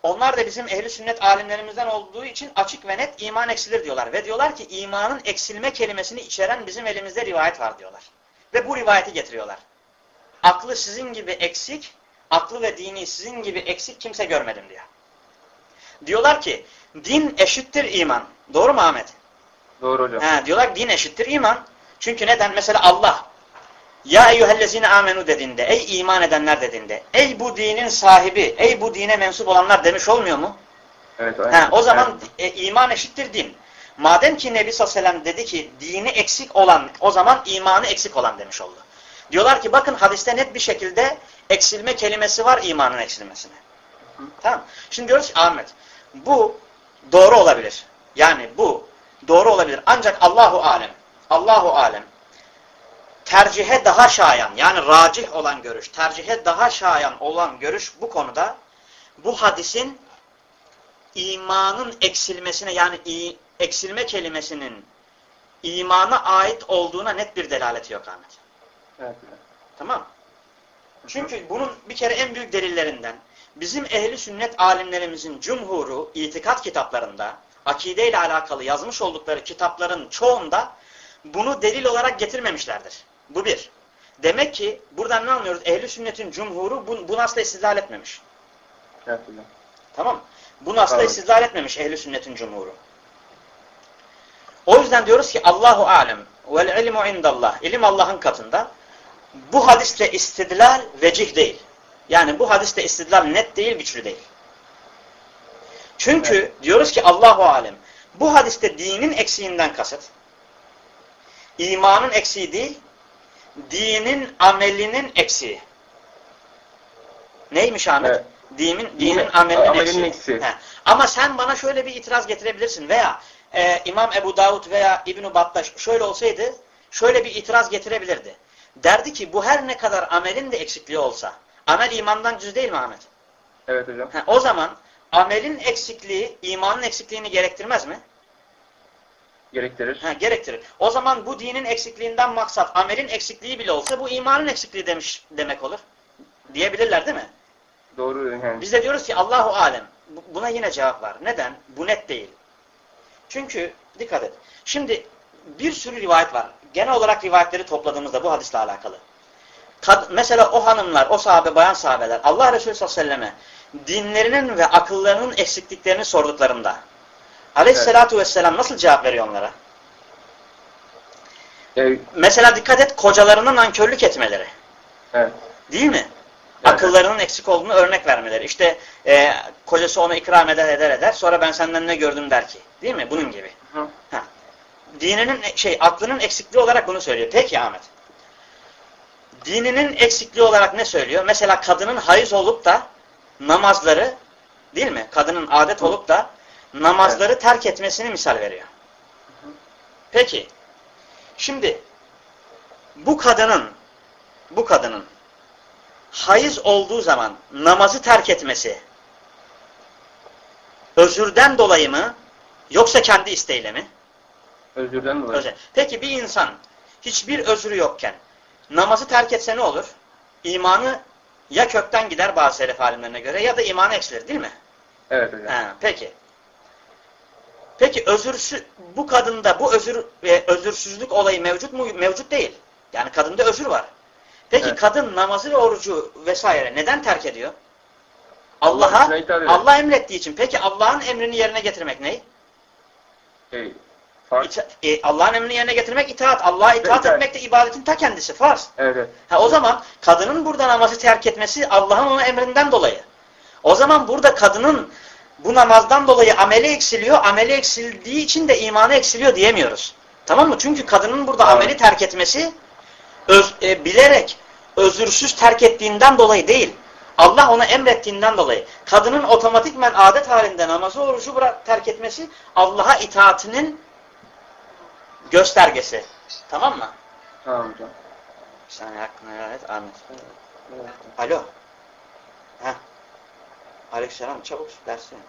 Onlar da bizim ehli sünnet alimlerimizden olduğu için açık ve net iman eksilir diyorlar. Ve diyorlar ki imanın eksilme kelimesini içeren bizim elimizde rivayet var diyorlar. Ve bu rivayeti getiriyorlar. Aklı sizin gibi eksik, aklı ve dini sizin gibi eksik kimse görmedim diyor. Diyorlar ki din eşittir iman. Doğru mu Ahmet? Doğru hocam. He, diyorlar din eşittir iman. Çünkü neden? Mesela Allah ya eyyühellezine amenu dediğinde, ey iman edenler dediğinde, ey bu dinin sahibi, ey bu dine mensup olanlar demiş olmuyor mu? Evet. He, o zaman Evet. e, iman eşittir din. Madem ki Nebi sallallahu aleyhi ve sellem dedi ki dini eksik olan, o zaman imanı eksik olan demiş oldu. Diyorlar ki bakın hadiste net bir şekilde eksilme kelimesi var imanın eksilmesine. Hı. Tamam. Şimdi diyoruz ki Ahmet, bu doğru olabilir. Yani bu doğru olabilir. Ancak Allahu alem, Allahu alem tercihe daha şayan yani racih olan görüş, tercihe daha şayan olan görüş bu konuda bu hadisin imanın eksilmesine yani eksilme kelimesinin imana ait olduğuna net bir delaleti yok Ahmet. Evet. Tamam Çünkü bunun bir kere en büyük delillerinden bizim ehli sünnet alimlerimizin cumhuru itikat kitaplarında akide ile alakalı yazmış oldukları kitapların çoğunda bunu delil olarak getirmemişlerdir. Bu bir. Demek ki buradan ne anlıyoruz? Ehli sünnetin cumhuru bu, bu nasla istidlal etmemiş. Evet. Tamam mı? Bunu asla Evet. istidlal etmemiş ehli sünnetin cumhuru. O yüzden diyoruz ki Allahu alem vel ilmu indallah. İlim Allah'ın katında. Bu hadisle istidlal vecih değil. Yani bu hadisle istidlal net değil, güçlü değil. Çünkü diyoruz ki Allahu alem. Bu hadiste dinin eksiğinden kasıt. imanın eksiği değil, dinin amelinin eksiği. Neymiş Ahmet? Evet. Dinin, dinin Dinin- amelinin, amelinin eksiği. eksiği. He. Ama sen bana şöyle bir itiraz getirebilirsin veya e, İmam Ebu Davud veya İbn-i Battaş şöyle olsaydı şöyle bir itiraz getirebilirdi. Derdi ki bu her ne kadar amelin de eksikliği olsa amel imandan cüz değil mi Ahmet? Evet hocam. He, o zaman amelin eksikliği imanın eksikliğini gerektirmez mi? Gerektirir. Ha, gerektirir. O zaman bu dinin eksikliğinden maksat amelin eksikliği bile olsa bu imanın eksikliği demiş demek olur. Diyebilirler değil mi? Doğru yani. Biz de diyoruz ki Allahu alem. Bu- Buna yine cevap var. Neden? Bu net değil. Çünkü dikkat et. Şimdi bir sürü rivayet var. Genel olarak rivayetleri topladığımızda bu hadisle alakalı. Kad- mesela o hanımlar, o sahabe, bayan sahabeler Allah Resulü sallallahu aleyhi ve selleme dinlerinin ve akıllarının eksikliklerini sorduklarında aleyhissalatu vesselam nasıl cevap veriyor onlara? Evet. Mesela dikkat et kocalarına nankörlük etmeleri. Evet. Değil mi? Evet. Akıllarının eksik olduğunu örnek vermeleri. İşte e, kocası ona ikram eder eder eder. Sonra ben senden ne gördüm der ki. Değil mi? Bunun gibi. Hı. Ha. Dininin şey aklının eksikliği olarak bunu söylüyor. Peki Ahmet. Dininin eksikliği olarak ne söylüyor? Mesela kadının hayız olup da namazları değil mi? Kadının adet olup da namazları terk etmesini misal veriyor. Peki. Şimdi bu kadının bu kadının hayız olduğu zaman namazı terk etmesi özürden dolayı mı yoksa kendi isteğiyle mi? Özürden dolayı. Özür. Peki bir insan hiçbir özrü yokken namazı terk etse ne olur? İmanı ya kökten gider bazı selef alimlerine göre ya da imanı eksilir değil mi? Evet hocam. Ha, peki. Peki özürsü, bu kadında bu özür ve özürsüzlük olayı mevcut mu? Mevcut değil. Yani kadında özür var. Peki Evet. kadın namazı ve orucu vesaire neden terk ediyor? Allah Allah'a eder. Allah emrettiği için. Peki Allah'ın emrini yerine getirmek ne? Şey, İta- e, Allah'ın emrini yerine getirmek itaat. Allah'a itaat Evet. etmek de ibadetin ta kendisi. Farz. Evet evet. Ha, o zaman kadının burada namazı terk etmesi Allah'ın ona emrinden dolayı. O zaman burada kadının bu namazdan dolayı ameli eksiliyor. Ameli eksildiği için de imanı eksiliyor diyemiyoruz. Tamam mı? Çünkü kadının burada Tamam. ameli terk etmesi öz, e, bilerek özürsüz terk ettiğinden dolayı değil. Allah ona emrettiğinden dolayı. Kadının otomatikmen adet halinde namazı orucu bırak, terk etmesi Allah'a itaatinin göstergesi. Tamam mı? Tamam hocam. Bir saniye hakkını helal et. Ahmet. Alo. Heh. Aleykümselam. Çabuk dersin.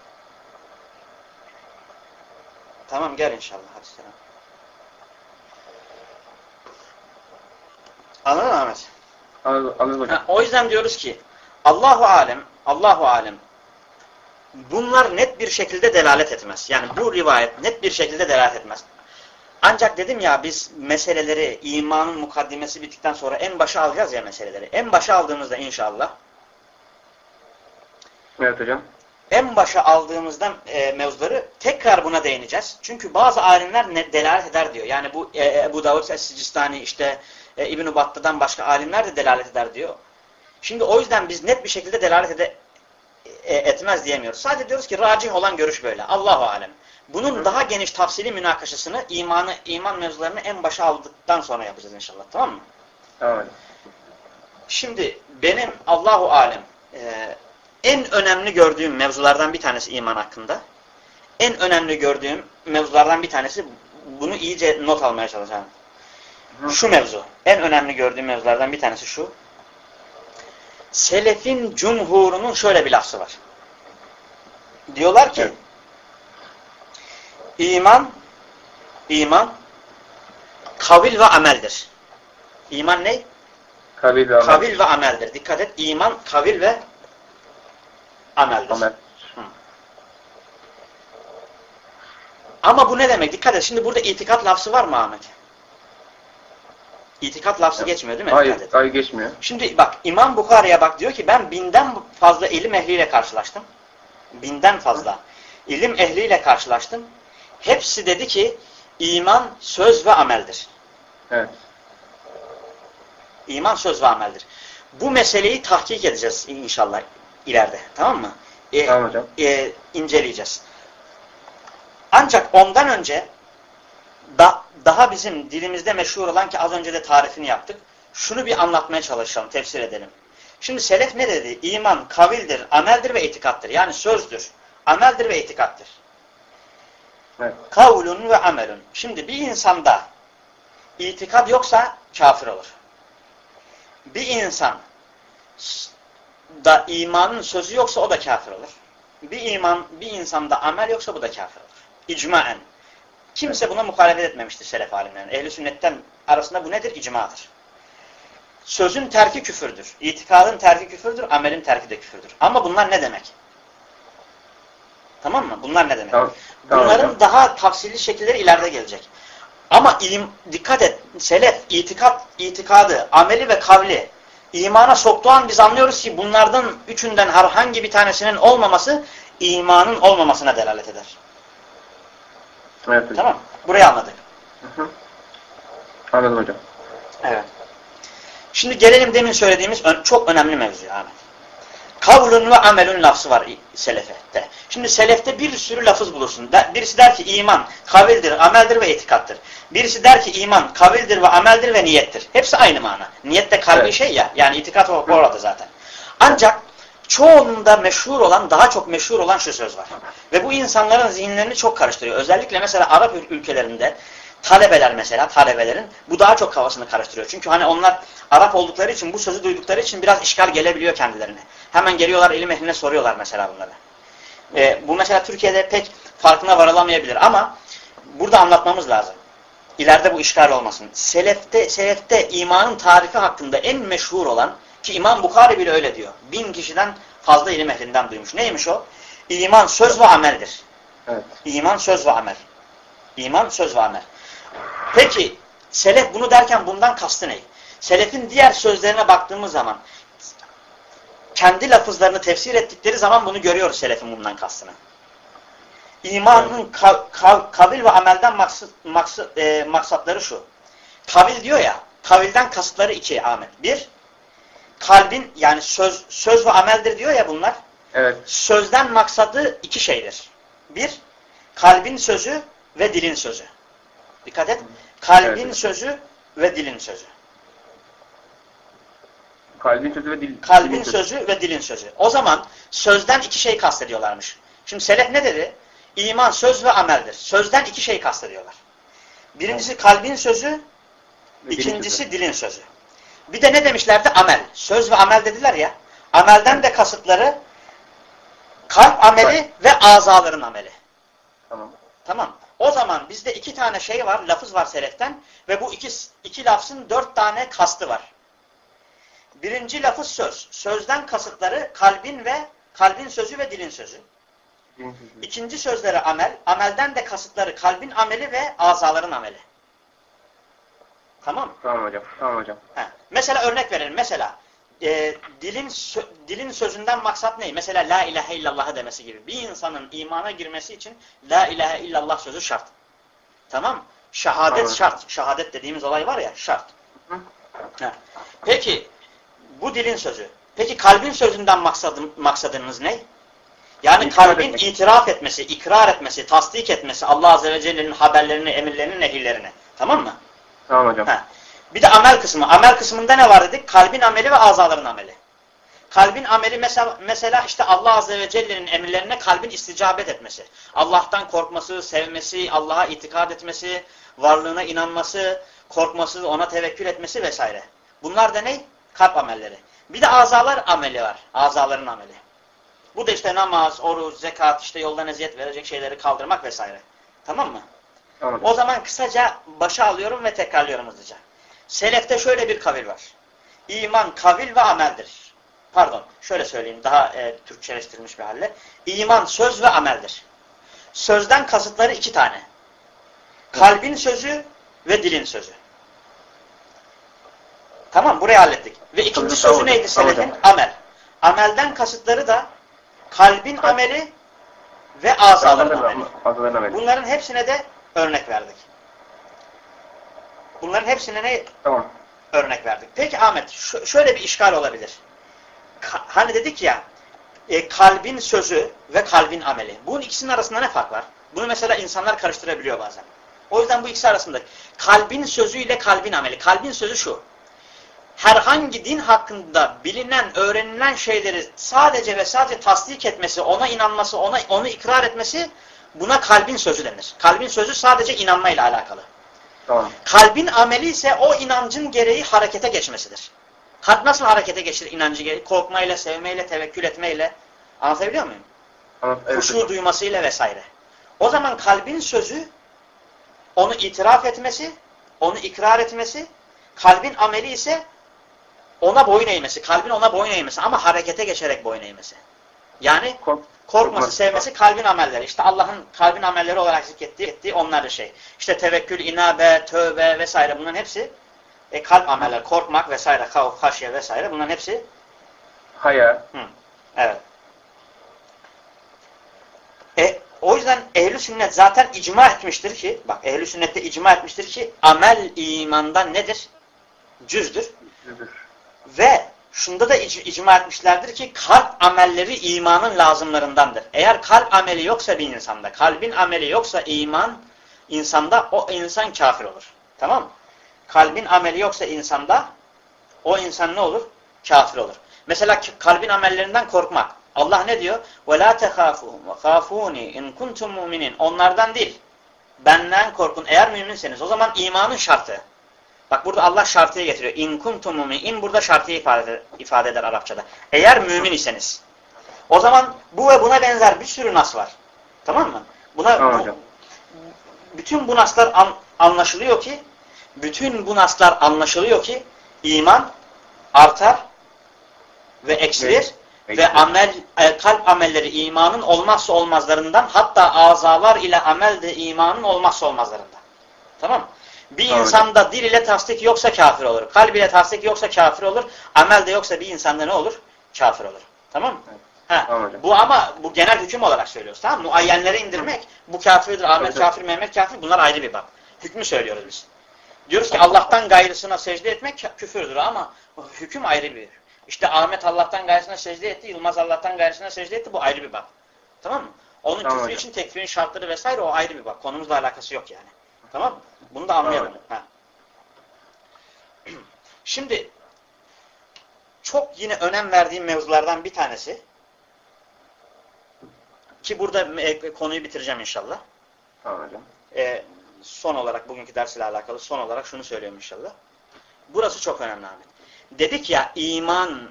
Tamam gel inşallah. Hadi selam. Anladın mı Ahmet? Anladım, anladım hocam. Ha, o yüzden diyoruz ki Allahu alem, Allahu alem bunlar net bir şekilde delalet etmez. Yani bu rivayet net bir şekilde delalet etmez. Ancak dedim ya biz meseleleri imanın mukaddimesi bittikten sonra en başa alacağız ya meseleleri. En başa aldığımızda inşallah Evet hocam. en başa aldığımızda e, mevzuları tekrar buna değineceğiz. Çünkü bazı alimler ne, delalet eder diyor. Yani bu e, Ebu Davud Es-Sicistani işte e, İbn-i Batta'dan başka alimler de delalet eder diyor. Şimdi o yüzden biz net bir şekilde delalet ede, e, etmez diyemiyoruz. Sadece diyoruz ki racih olan görüş böyle. Allahu alem. Bunun daha geniş tafsili münakaşasını imanı iman mevzularını en başa aldıktan sonra yapacağız inşallah. Tamam mı? Hocam. Şimdi benim Allahu alem e, en önemli gördüğüm mevzulardan bir tanesi iman hakkında. En önemli gördüğüm mevzulardan bir tanesi bunu iyice not almaya çalışacağım. Hı. Şu mevzu. En önemli gördüğüm mevzulardan bir tanesi şu. Selefin cumhurunun şöyle bir lafzı var. Diyorlar ki iman iman kavil ve ameldir. İman ne? Kabil ve amel. Kavil ve ameldir. Dikkat et. İman kavil ve ameldir. Amel. Ama bu ne demek? Dikkat et. Şimdi burada itikat lafzı var mı Ahmet? İtikat lafzı geçmiyor değil mi? Hayır, hayır geçmiyor. Şimdi bak İmam Bukhari'ye bak diyor ki ben binden fazla ilim ehliyle karşılaştım. Binden fazla ilim ehliyle karşılaştım. Hepsi dedi ki iman söz ve ameldir. Evet. İman söz ve ameldir. Bu meseleyi tahkik edeceğiz inşallah ileride. Tamam mı? E, Tamam hocam. e, inceleyeceğiz. Ancak ondan önce da, daha bizim dilimizde meşhur olan ki az önce de tarifini yaptık. Şunu bir anlatmaya çalışalım, tefsir edelim. Şimdi selef ne dedi? İman kavildir, ameldir ve itikattır. Yani sözdür, ameldir ve itikattır. Evet. Kavlun ve amelun. Şimdi bir insanda itikad yoksa kafir olur. Bir insan da imanın sözü yoksa o da kafir olur. Bir iman, bir insanda amel yoksa bu da kafir olur. İcmaen. Kimse buna muhalefet etmemiştir selef alimlerin. Ehli sünnetten arasında bu nedir? İcmadır. Sözün terki küfürdür. İtikadın terki küfürdür, amelin terki de küfürdür. Ama bunlar ne demek? Tamam mı? Bunlar ne demek? Tamam. Tamam Bunların daha tafsilli şekilleri ileride gelecek. Ama ilim, dikkat et, selef, itikat, itikadı, ameli ve kavli imana soktuğu an biz anlıyoruz ki bunlardan üçünden herhangi bir tanesinin olmaması imanın olmamasına delalet eder. Evet hocam. Tamam Burayı anladık. Hı hı. Anladım hocam. Evet. Şimdi gelelim demin söylediğimiz çok önemli mevzuya Ahmet. Kavlun ve amelün lafzı var selefte. Şimdi selefte bir sürü lafız bulursun. Birisi der ki iman kavildir, ameldir ve itikattır. Birisi der ki iman kavildir ve ameldir ve niyettir. Hepsi aynı mana. Niyet de kalbi Evet. şey ya. Yani itikat orada zaten. Ancak çoğunda meşhur olan, daha çok meşhur olan şu söz var. Ve bu insanların zihinlerini çok karıştırıyor. Özellikle mesela Arap ül- ülkelerinde talebeler mesela, talebelerin bu daha çok kafasını karıştırıyor. Çünkü hani onlar Arap oldukları için, bu sözü duydukları için biraz işgal gelebiliyor kendilerine. Hemen geliyorlar ilim ehline soruyorlar mesela bunları. Ee, bu mesela Türkiye'de pek farkına varılamayabilir ama burada anlatmamız lazım. İleride bu işgal olmasın. Selefte, selefte imanın tarifi hakkında en meşhur olan ki İmam Bukhari bile öyle diyor. Bin kişiden fazla ilim ehlinden duymuş. Neymiş o? İman söz ve ameldir. Evet. İman söz ve amel. İman söz ve amel. Peki selef bunu derken bundan kastı ne? Selefin diğer sözlerine baktığımız zaman kendi lafızlarını tefsir ettikleri zaman bunu görüyoruz selefin bundan kastını. İmanın ka ka kavil ve amelden maksat, maksat, e, maksatları şu. Kavil diyor ya, kavilden kasıtları iki Ahmet. Bir, kalbin yani söz, söz ve ameldir diyor ya bunlar. Evet. Sözden maksadı iki şeydir. Bir, kalbin sözü ve dilin sözü. Dikkat et. Kalbin Evet. sözü ve dilin sözü. Kalbin sözü ve dil. Kalbin dilin sözü ve dilin sözü. O zaman sözden iki şey kastediyorlarmış. Şimdi Selef ne dedi? İman söz ve ameldir. Sözden iki şey kastediyorlar. Birincisi kalbin sözü, Ve dilin ikincisi sözü. dilin sözü. Bir de ne demişlerdi? Amel. Söz ve amel dediler ya. Amelden de kasıtları kalp ameli ve azaların ameli. Tamam. Tamam. O zaman bizde iki tane şey var, lafız var seleften ve bu iki, iki lafzın dört tane kastı var. Birinci lafız söz. Sözden kasıtları kalbin ve kalbin sözü ve dilin sözü. Dilin sözü. İkinci sözleri amel. Amelden de kasıtları kalbin ameli ve azaların ameli. Tamam mı? Tamam hocam. Tamam hocam. He. Mesela örnek verelim. Mesela e, dilin sö- dilin sözünden maksat ne? Mesela la ilahe illallah'ı demesi gibi. Bir insanın imana girmesi için la ilahe illallah sözü şart. Tamam mı? Şehadet Tamam. şart. Şehadet dediğimiz olay var ya şart. Hı. He. Peki bu dilin sözü. Peki kalbin sözünden maksadım, maksadınız ne? Yani İtikad kalbin etmek. itiraf etmesi, ikrar etmesi, tasdik etmesi Allah Azze ve Celle'nin haberlerini, emirlerini, nehirlerini. Tamam mı? Tamam hocam. Ha. Bir de amel kısmı. Amel kısmında ne var dedik? Kalbin ameli ve azaların ameli. Kalbin ameli mesela, mesela işte Allah Azze ve Celle'nin emirlerine kalbin isticabet etmesi. Allah'tan korkması, sevmesi, Allah'a itikad etmesi, varlığına inanması, korkması, ona tevekkül etmesi vesaire. Bunlar da ne? Kalp amelleri. Bir de azalar ameli var. Azaların ameli. Bu da işte namaz, oruç, zekat, işte yoldan eziyet verecek şeyleri kaldırmak vesaire. Tamam mı? Hocam. O zaman kısaca başa alıyorum ve tekrarlıyorum hızlıca. Selefte şöyle bir kavil var. İman kavil ve ameldir. Pardon, şöyle söyleyeyim daha e, Türkçeleştirilmiş bir halle. İman söz ve ameldir. Sözden kasıtları iki tane. Kalbin sözü ve dilin sözü. Tamam, burayı hallettik. Ve ikinci Tamam, sözü neydi selefin? Amel. Amelden kasıtları da kalbin ameli ve. Azaların ameli. Bunların hepsine de örnek verdik. Bunların hepsine ne Tamam. örnek verdik? Peki Ahmet, şöyle bir işgal olabilir. Ka- hani dedik ya, e, kalbin sözü ve kalbin ameli. Bunun ikisinin arasında ne fark var? Bunu mesela insanlar karıştırabiliyor bazen. O yüzden bu ikisi arasında kalbin sözü ile kalbin ameli. Kalbin sözü şu. Herhangi din hakkında bilinen, öğrenilen şeyleri sadece ve sadece tasdik etmesi, ona inanması, ona onu ikrar etmesi buna kalbin sözü denir. Kalbin sözü sadece inanmayla alakalı. Tamam. Kalbin ameli ise o inancın gereği harekete geçmesidir. Kalp nasıl harekete geçir inancı gereği? Korkmayla, sevmeyle, tevekkül etmeyle. Anlatabiliyor muyum? Tamam. Evet Huşu hocam. duymasıyla vesaire. O zaman kalbin sözü onu itiraf etmesi, onu ikrar etmesi, kalbin ameli ise ona boyun eğmesi, kalbin ona boyun eğmesi ama harekete geçerek boyun eğmesi. Yani Kork korkması, sevmesi kalbin amelleri. İşte Allah'ın kalbin amelleri olarak zikrettiği ettiği onlar da şey. İşte tevekkül, inabe, tövbe vesaire bunların hepsi e, kalp amelleri. Korkmak vesaire, kavf, haşye vesaire bunların hepsi Haya. Hı, evet. E, o yüzden ehli sünnet zaten icma etmiştir ki, bak ehli sünnette icma etmiştir ki amel imandan nedir? Cüzdür. Yüzüdür. Ve şunda da ic icma etmişlerdir ki kalp amelleri imanın lazımlarındandır. Eğer kalp ameli yoksa bir insanda, kalbin ameli yoksa iman insanda o insan kafir olur. Tamam mı? Kalbin ameli yoksa insanda o insan ne olur? Kafir olur. Mesela kalbin amellerinden korkmak. Allah ne diyor? وَلَا تَخَافُهُمْ وَخَافُونِ اِنْ كُنْتُمْ مُؤْمِنِينَ Onlardan değil. Benden korkun eğer müminseniz. O zaman imanın şartı. Bak burada Allah şartıyı getiriyor. İn kuntum mu'min. İn burada şartıyı ifade, ifade eder Arapçada. Eğer mümin iseniz. O zaman bu ve buna benzer bir sürü nas var. Tamam mı? Buna Tamam bu- bütün bu naslar an- anlaşılıyor ki bütün bu naslar anlaşılıyor ki iman artar ve eksilir Evet, ve amel e, kalp amelleri imanın olmazsa olmazlarından hatta azalar ile amel de imanın olmazsa olmazlarından. Tamam mı? Bir Tamam. insanda dil ile tasdik yoksa kafir olur. Kalb ile tasdik yoksa kafir olur. Amel de yoksa bir insanda ne olur? Kafir olur. Tamam mı? Evet. Ha, Tamam bu ama bu genel hüküm olarak söylüyoruz. Tamam mı? Muayyenlere indirmek. Bu kafirdir, Ahmet kafir, Mehmet kafir. Bunlar ayrı bir bak. Hükmü söylüyoruz biz. Diyoruz ki Allah'tan gayrısına secde etmek küfürdür ama hüküm ayrı bir. İşte Ahmet Allah'tan gayrısına secde etti, Yılmaz Allah'tan gayrısına secde etti. Bu ayrı bir bak. Tamam mı? Onun Tamam küfrü hocam. için tekfirin şartları vesaire o ayrı bir bak. Konumuzla alakası yok yani. Tamam? Bunu da anlayalım. Ha. [clears throat] Şimdi çok yine önem verdiğim mevzulardan bir tanesi ki burada e, konuyu bitireceğim inşallah. Tamam hocam. E, son olarak bugünkü dersiyle alakalı son olarak şunu söylüyorum inşallah. Burası çok önemli Ahmet. Dedik ya iman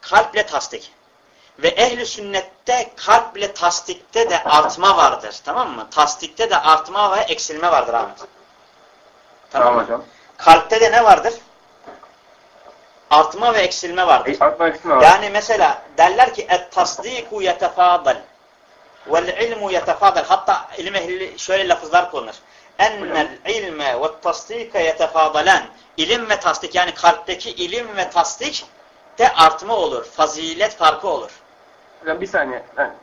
kalple tasdik. Ve ehli sünnette kalple tasdikte de artma vardır. Tamam mı? Tasdikte de artma ve eksilme vardır Ahmet. Tamam, mı? hocam. Kalpte de ne vardır? Artma ve eksilme vardır. E, atma eksim var. Yani mesela derler ki et tasdiku yetefadal vel ilmu yetefadal. Hatta ilim ehli şöyle lafızlar kullanır. Ennel ilme ve tasdika yetefadalan. İlim ve tasdik yani kalpteki ilim ve tasdik de artma olur. Fazilet farkı olur. Hocam bir saniye. Ben,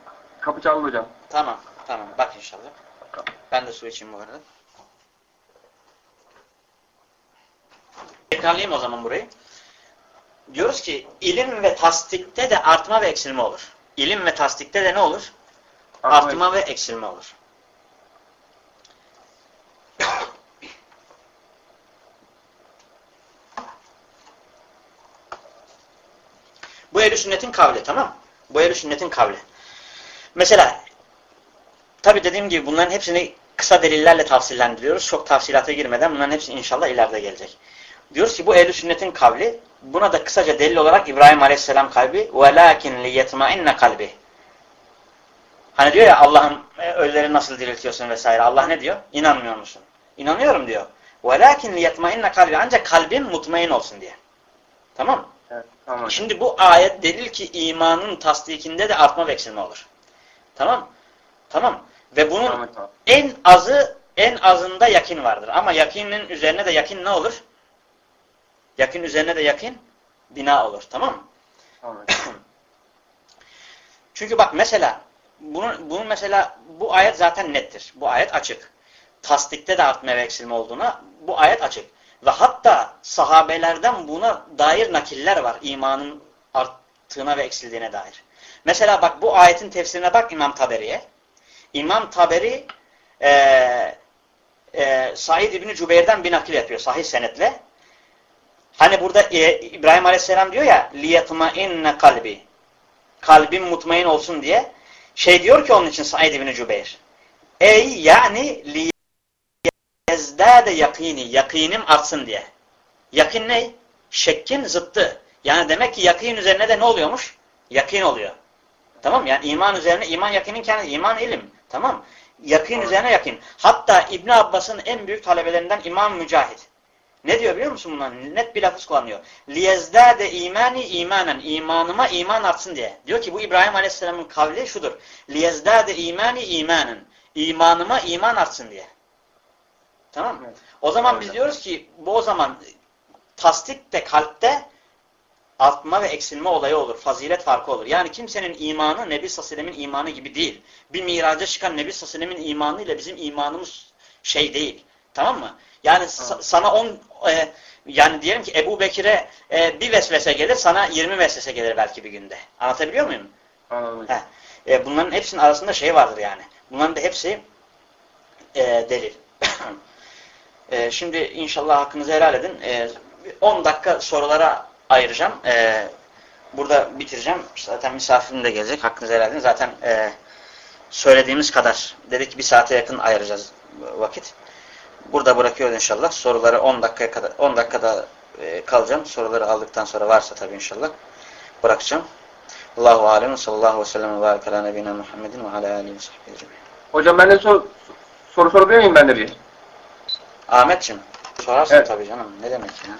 kapı çaldı hocam. Tamam. Tamam. Bak inşallah. Ben de su içeyim bu arada. Tekrarlayayım o zaman burayı. Diyoruz ki ilim ve tasdikte de artma ve eksilme olur. İlim ve tasdikte de ne olur? Atma Artma ve eksilme olur. Bu ehl sünnetin kavli tamam? Bu ehl sünnetin kavli. Mesela tabi dediğim gibi bunların hepsini kısa delillerle tafsillendiriyoruz. Çok tafsilata girmeden bunların hepsi inşallah ileride gelecek. Diyoruz ki bu ehl sünnetin kavli buna da kısaca delil olarak İbrahim Aleyhisselam kalbi وَلَاكِنْ لِيَتْمَئِنَّ kalbi. Hani diyor ya Allah'ın e, ölüleri nasıl diriltiyorsun vesaire. Allah ne diyor? İnanmıyor musun? İnanıyorum diyor. وَلَاكِنْ لِيَتْمَئِنَّ kalbi. Ancak kalbin mutmain olsun diye. Tamam mı? Evet, tamam. Şimdi bu ayet delil ki imanın tasdikinde de artma ve eksilme olur. Tamam Tamam. Ve bunun Tamam, tamam. en azı en azında yakin vardır. Ama yakinin üzerine de yakin ne olur? Yakin üzerine de yakin bina olur. Tamam mı? Tamam. [clears throat] Çünkü bak mesela bunun, bunun mesela bu ayet zaten nettir. Bu ayet açık. Tasdikte de artma ve eksilme olduğuna bu ayet açık. Ve hatta sahabelerden buna dair nakiller var. imanın arttığına ve eksildiğine dair. Mesela bak bu ayetin tefsirine bak İmam Taberi'ye. İmam Taberi e, e, Said İbni Cübeyr'den bir nakil yapıyor sahih senetle. Hani burada e, İbrahim Aleyhisselam diyor ya liyetma'inne kalbi kalbim mutmain olsun diye şey diyor ki onun için Said İbni Cübeyr ey yani liyezdade yakini yakinim artsın diye. Yakin ne? Şekkin zıttı. Yani demek ki yakin üzerine de ne oluyormuş? Yakin oluyor. Tamam Yani iman üzerine iman yakinin kendi iman ilim. Tamam Yakin üzerine yakin. Hatta İbn Abbas'ın en büyük talebelerinden İmam Mücahit. Ne diyor biliyor musun bundan? Net bir lafız kullanıyor. Liyezdâde imani imanen. imanıma iman artsın diye. Diyor ki bu İbrahim Aleyhisselam'ın kavli şudur. Liyezdâde imani imanen. İmanıma iman artsın diye. Tamam mı? Evet. O zaman biz Hocam. diyoruz ki bu o zaman tasdik de kalpte artma ve eksilme olayı olur. Fazilet farkı olur. Yani kimsenin imanı Nebi Sallallahu imanı gibi değil. Bir miraca çıkan Nebi Sallallahu imanı ile bizim imanımız şey değil. Tamam mı? Yani sa- sana on e, yani diyelim ki Ebu Bekir'e e, bir vesvese gelir sana 20 vesvese gelir belki bir günde. Anlatabiliyor muyum? Anladım. Heh. E, bunların hepsinin arasında şey vardır yani. Bunların da hepsi e, delil. [laughs] e, şimdi inşallah hakkınızı helal edin. E, 10 dakika sorulara ayıracağım. E, burada bitireceğim. Zaten misafirim de gelecek. Hakkınızı helal edin. Zaten e, söylediğimiz kadar dedik bir saate yakın ayıracağız vakit. Burada bırakıyoruz inşallah. Soruları 10 dakikaya kadar 10 dakikada e, kalacağım. Soruları aldıktan sonra varsa tabii inşallah bırakacağım. Allahu alem sallallahu aleyhi ve sellem ve ala nebina Muhammedin ve ala alihi ve sahbihi. Hocam ben de sor, soru sorabilir miyim ben de bir? Ahmetçim sorarsın Evet. tabii canım. Ne demek ya?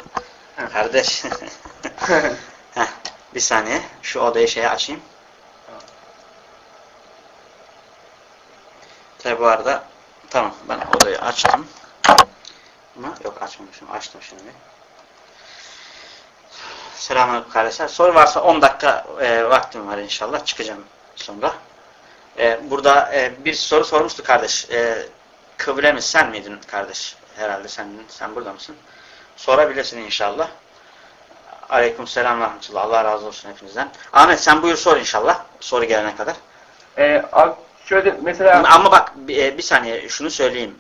Evet. Kardeş. [laughs] Heh, bir saniye. Şu odayı şeye açayım. Tabi bu arada tamam ben odayı açtım. Ama yok açmamışım. Açtım şimdi. Selamünaleyküm kardeşler. Soru varsa 10 dakika e, vaktim var inşallah. Çıkacağım sonra. E, burada e, bir soru sormuştu kardeş. E, Kıblemiz sen miydin kardeş? Herhalde sendin. Sen burada mısın? Sorabilirsin inşallah. Aleyküm selam rahmetullah. Allah razı olsun hepinizden. Ahmet sen buyur sor inşallah. Soru gelene kadar. Ee, abi şöyle mesela Ama bak bir, e, bir saniye şunu söyleyeyim.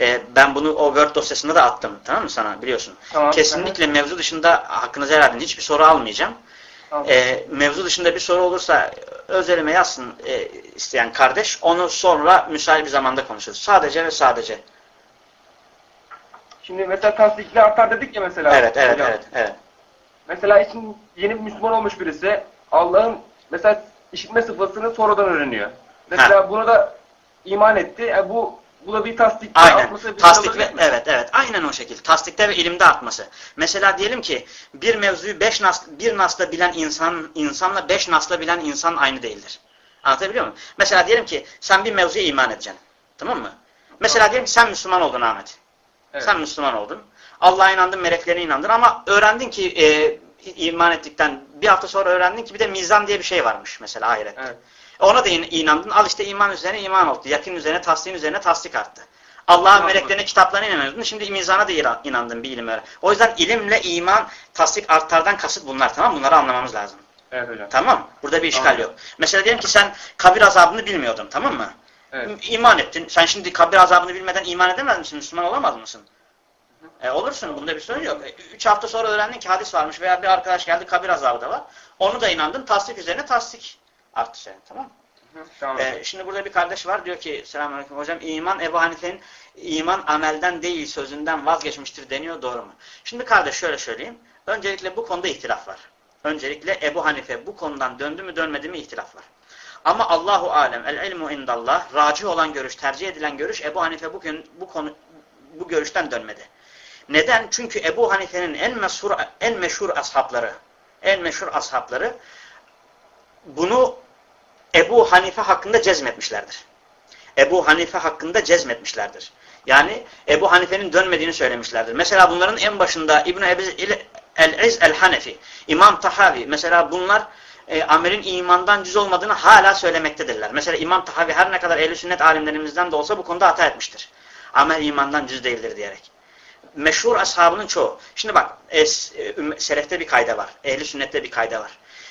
E, ben bunu o Word dosyasında da attım. Tamam mı sana biliyorsun. Tamam, Kesinlikle mevzu dışında hakkınızı helal edin. Hiçbir soru almayacağım. Tamam. E, mevzu dışında bir soru olursa özelime yazsın e, isteyen kardeş. Onu sonra müsait bir zamanda konuşuruz. Sadece ve sadece. Şimdi mesela tasdikli artar dedik ya mesela. Evet, evet, hocam. evet, evet. Mesela için yeni bir Müslüman olmuş birisi Allah'ın mesela işitme sıfatını sonradan öğreniyor. Mesela bunu da iman etti. Yani bu bu da bir tasdik. Aynen. artması bir Tasdik ve evet evet aynen o şekilde. Tasdikte ve ilimde artması. Mesela diyelim ki bir mevzuyu beş nas bir nasla bilen insan insanla beş nasla bilen insan aynı değildir. Anlatabiliyor muyum? Mesela diyelim ki sen bir mevzuya iman edeceksin. Tamam mı? Mesela diyelim ki sen Müslüman oldun Ahmet. Evet. Sen Müslüman oldun. Allah'a inandın, meleklerine inandın ama öğrendin ki e, iman ettikten bir hafta sonra öğrendin ki bir de mizan diye bir şey varmış mesela ahirette. Evet. Ona da in- inandın. Al işte iman üzerine iman oldu. Yakın üzerine, tasdiğin üzerine tasdik arttı. Anladım. meleklerine, kitaplarına inanıyordun. Şimdi mizana da inandın bir ilim öyle. O yüzden ilimle iman, tasdik artlardan kasıt bunlar tamam? Bunları anlamamız lazım. Evet hocam. Tamam Burada bir işgal Tamam. yok. Mesela diyelim ki sen kabir azabını bilmiyordun tamam mı? Evet. İman ettin. Sen şimdi kabir azabını bilmeden iman edemez misin? Müslüman olamaz mısın? E, olursun. Bunda bir sorun yok. E, üç hafta sonra öğrendin ki hadis varmış veya bir arkadaş geldi kabir azabı da var. Onu da inandın. Tasdik üzerine tasdik arttı senin. Tamam mı? Tamam. Ee, şimdi burada bir kardeş var diyor ki selamünaleyküm hocam iman Ebu Hanife'nin iman amelden değil sözünden vazgeçmiştir deniyor doğru mu? Şimdi kardeş şöyle söyleyeyim. Öncelikle bu konuda ihtilaf var. Öncelikle Ebu Hanife bu konudan döndü mü dönmedi mi ihtilaf var. Ama Allahu alem el ilmu indallah racih olan görüş tercih edilen görüş Ebu Hanife bu, gün, bu konu bu görüşten dönmedi. Neden? Çünkü Ebu Hanife'nin en meşhur en meşhur ashabları en meşhur ashabları bunu Ebu Hanife hakkında cezmetmişlerdir. Ebu Hanife hakkında cezmetmişlerdir. Yani Ebu Hanife'nin dönmediğini söylemişlerdir. Mesela bunların en başında İbn-i el-İz el-Hanefi, İmam Tahavi, mesela bunlar e, amelin imandan cüz olmadığını hala söylemektedirler. Mesela İmam Tahavi her ne kadar ehl sünnet alimlerimizden de olsa bu konuda hata etmiştir. Amel imandan cüz değildir diyerek. Meşhur ashabının çoğu. Şimdi bak, e, selefte bir kayda var. Ehli sünnette bir kayda var.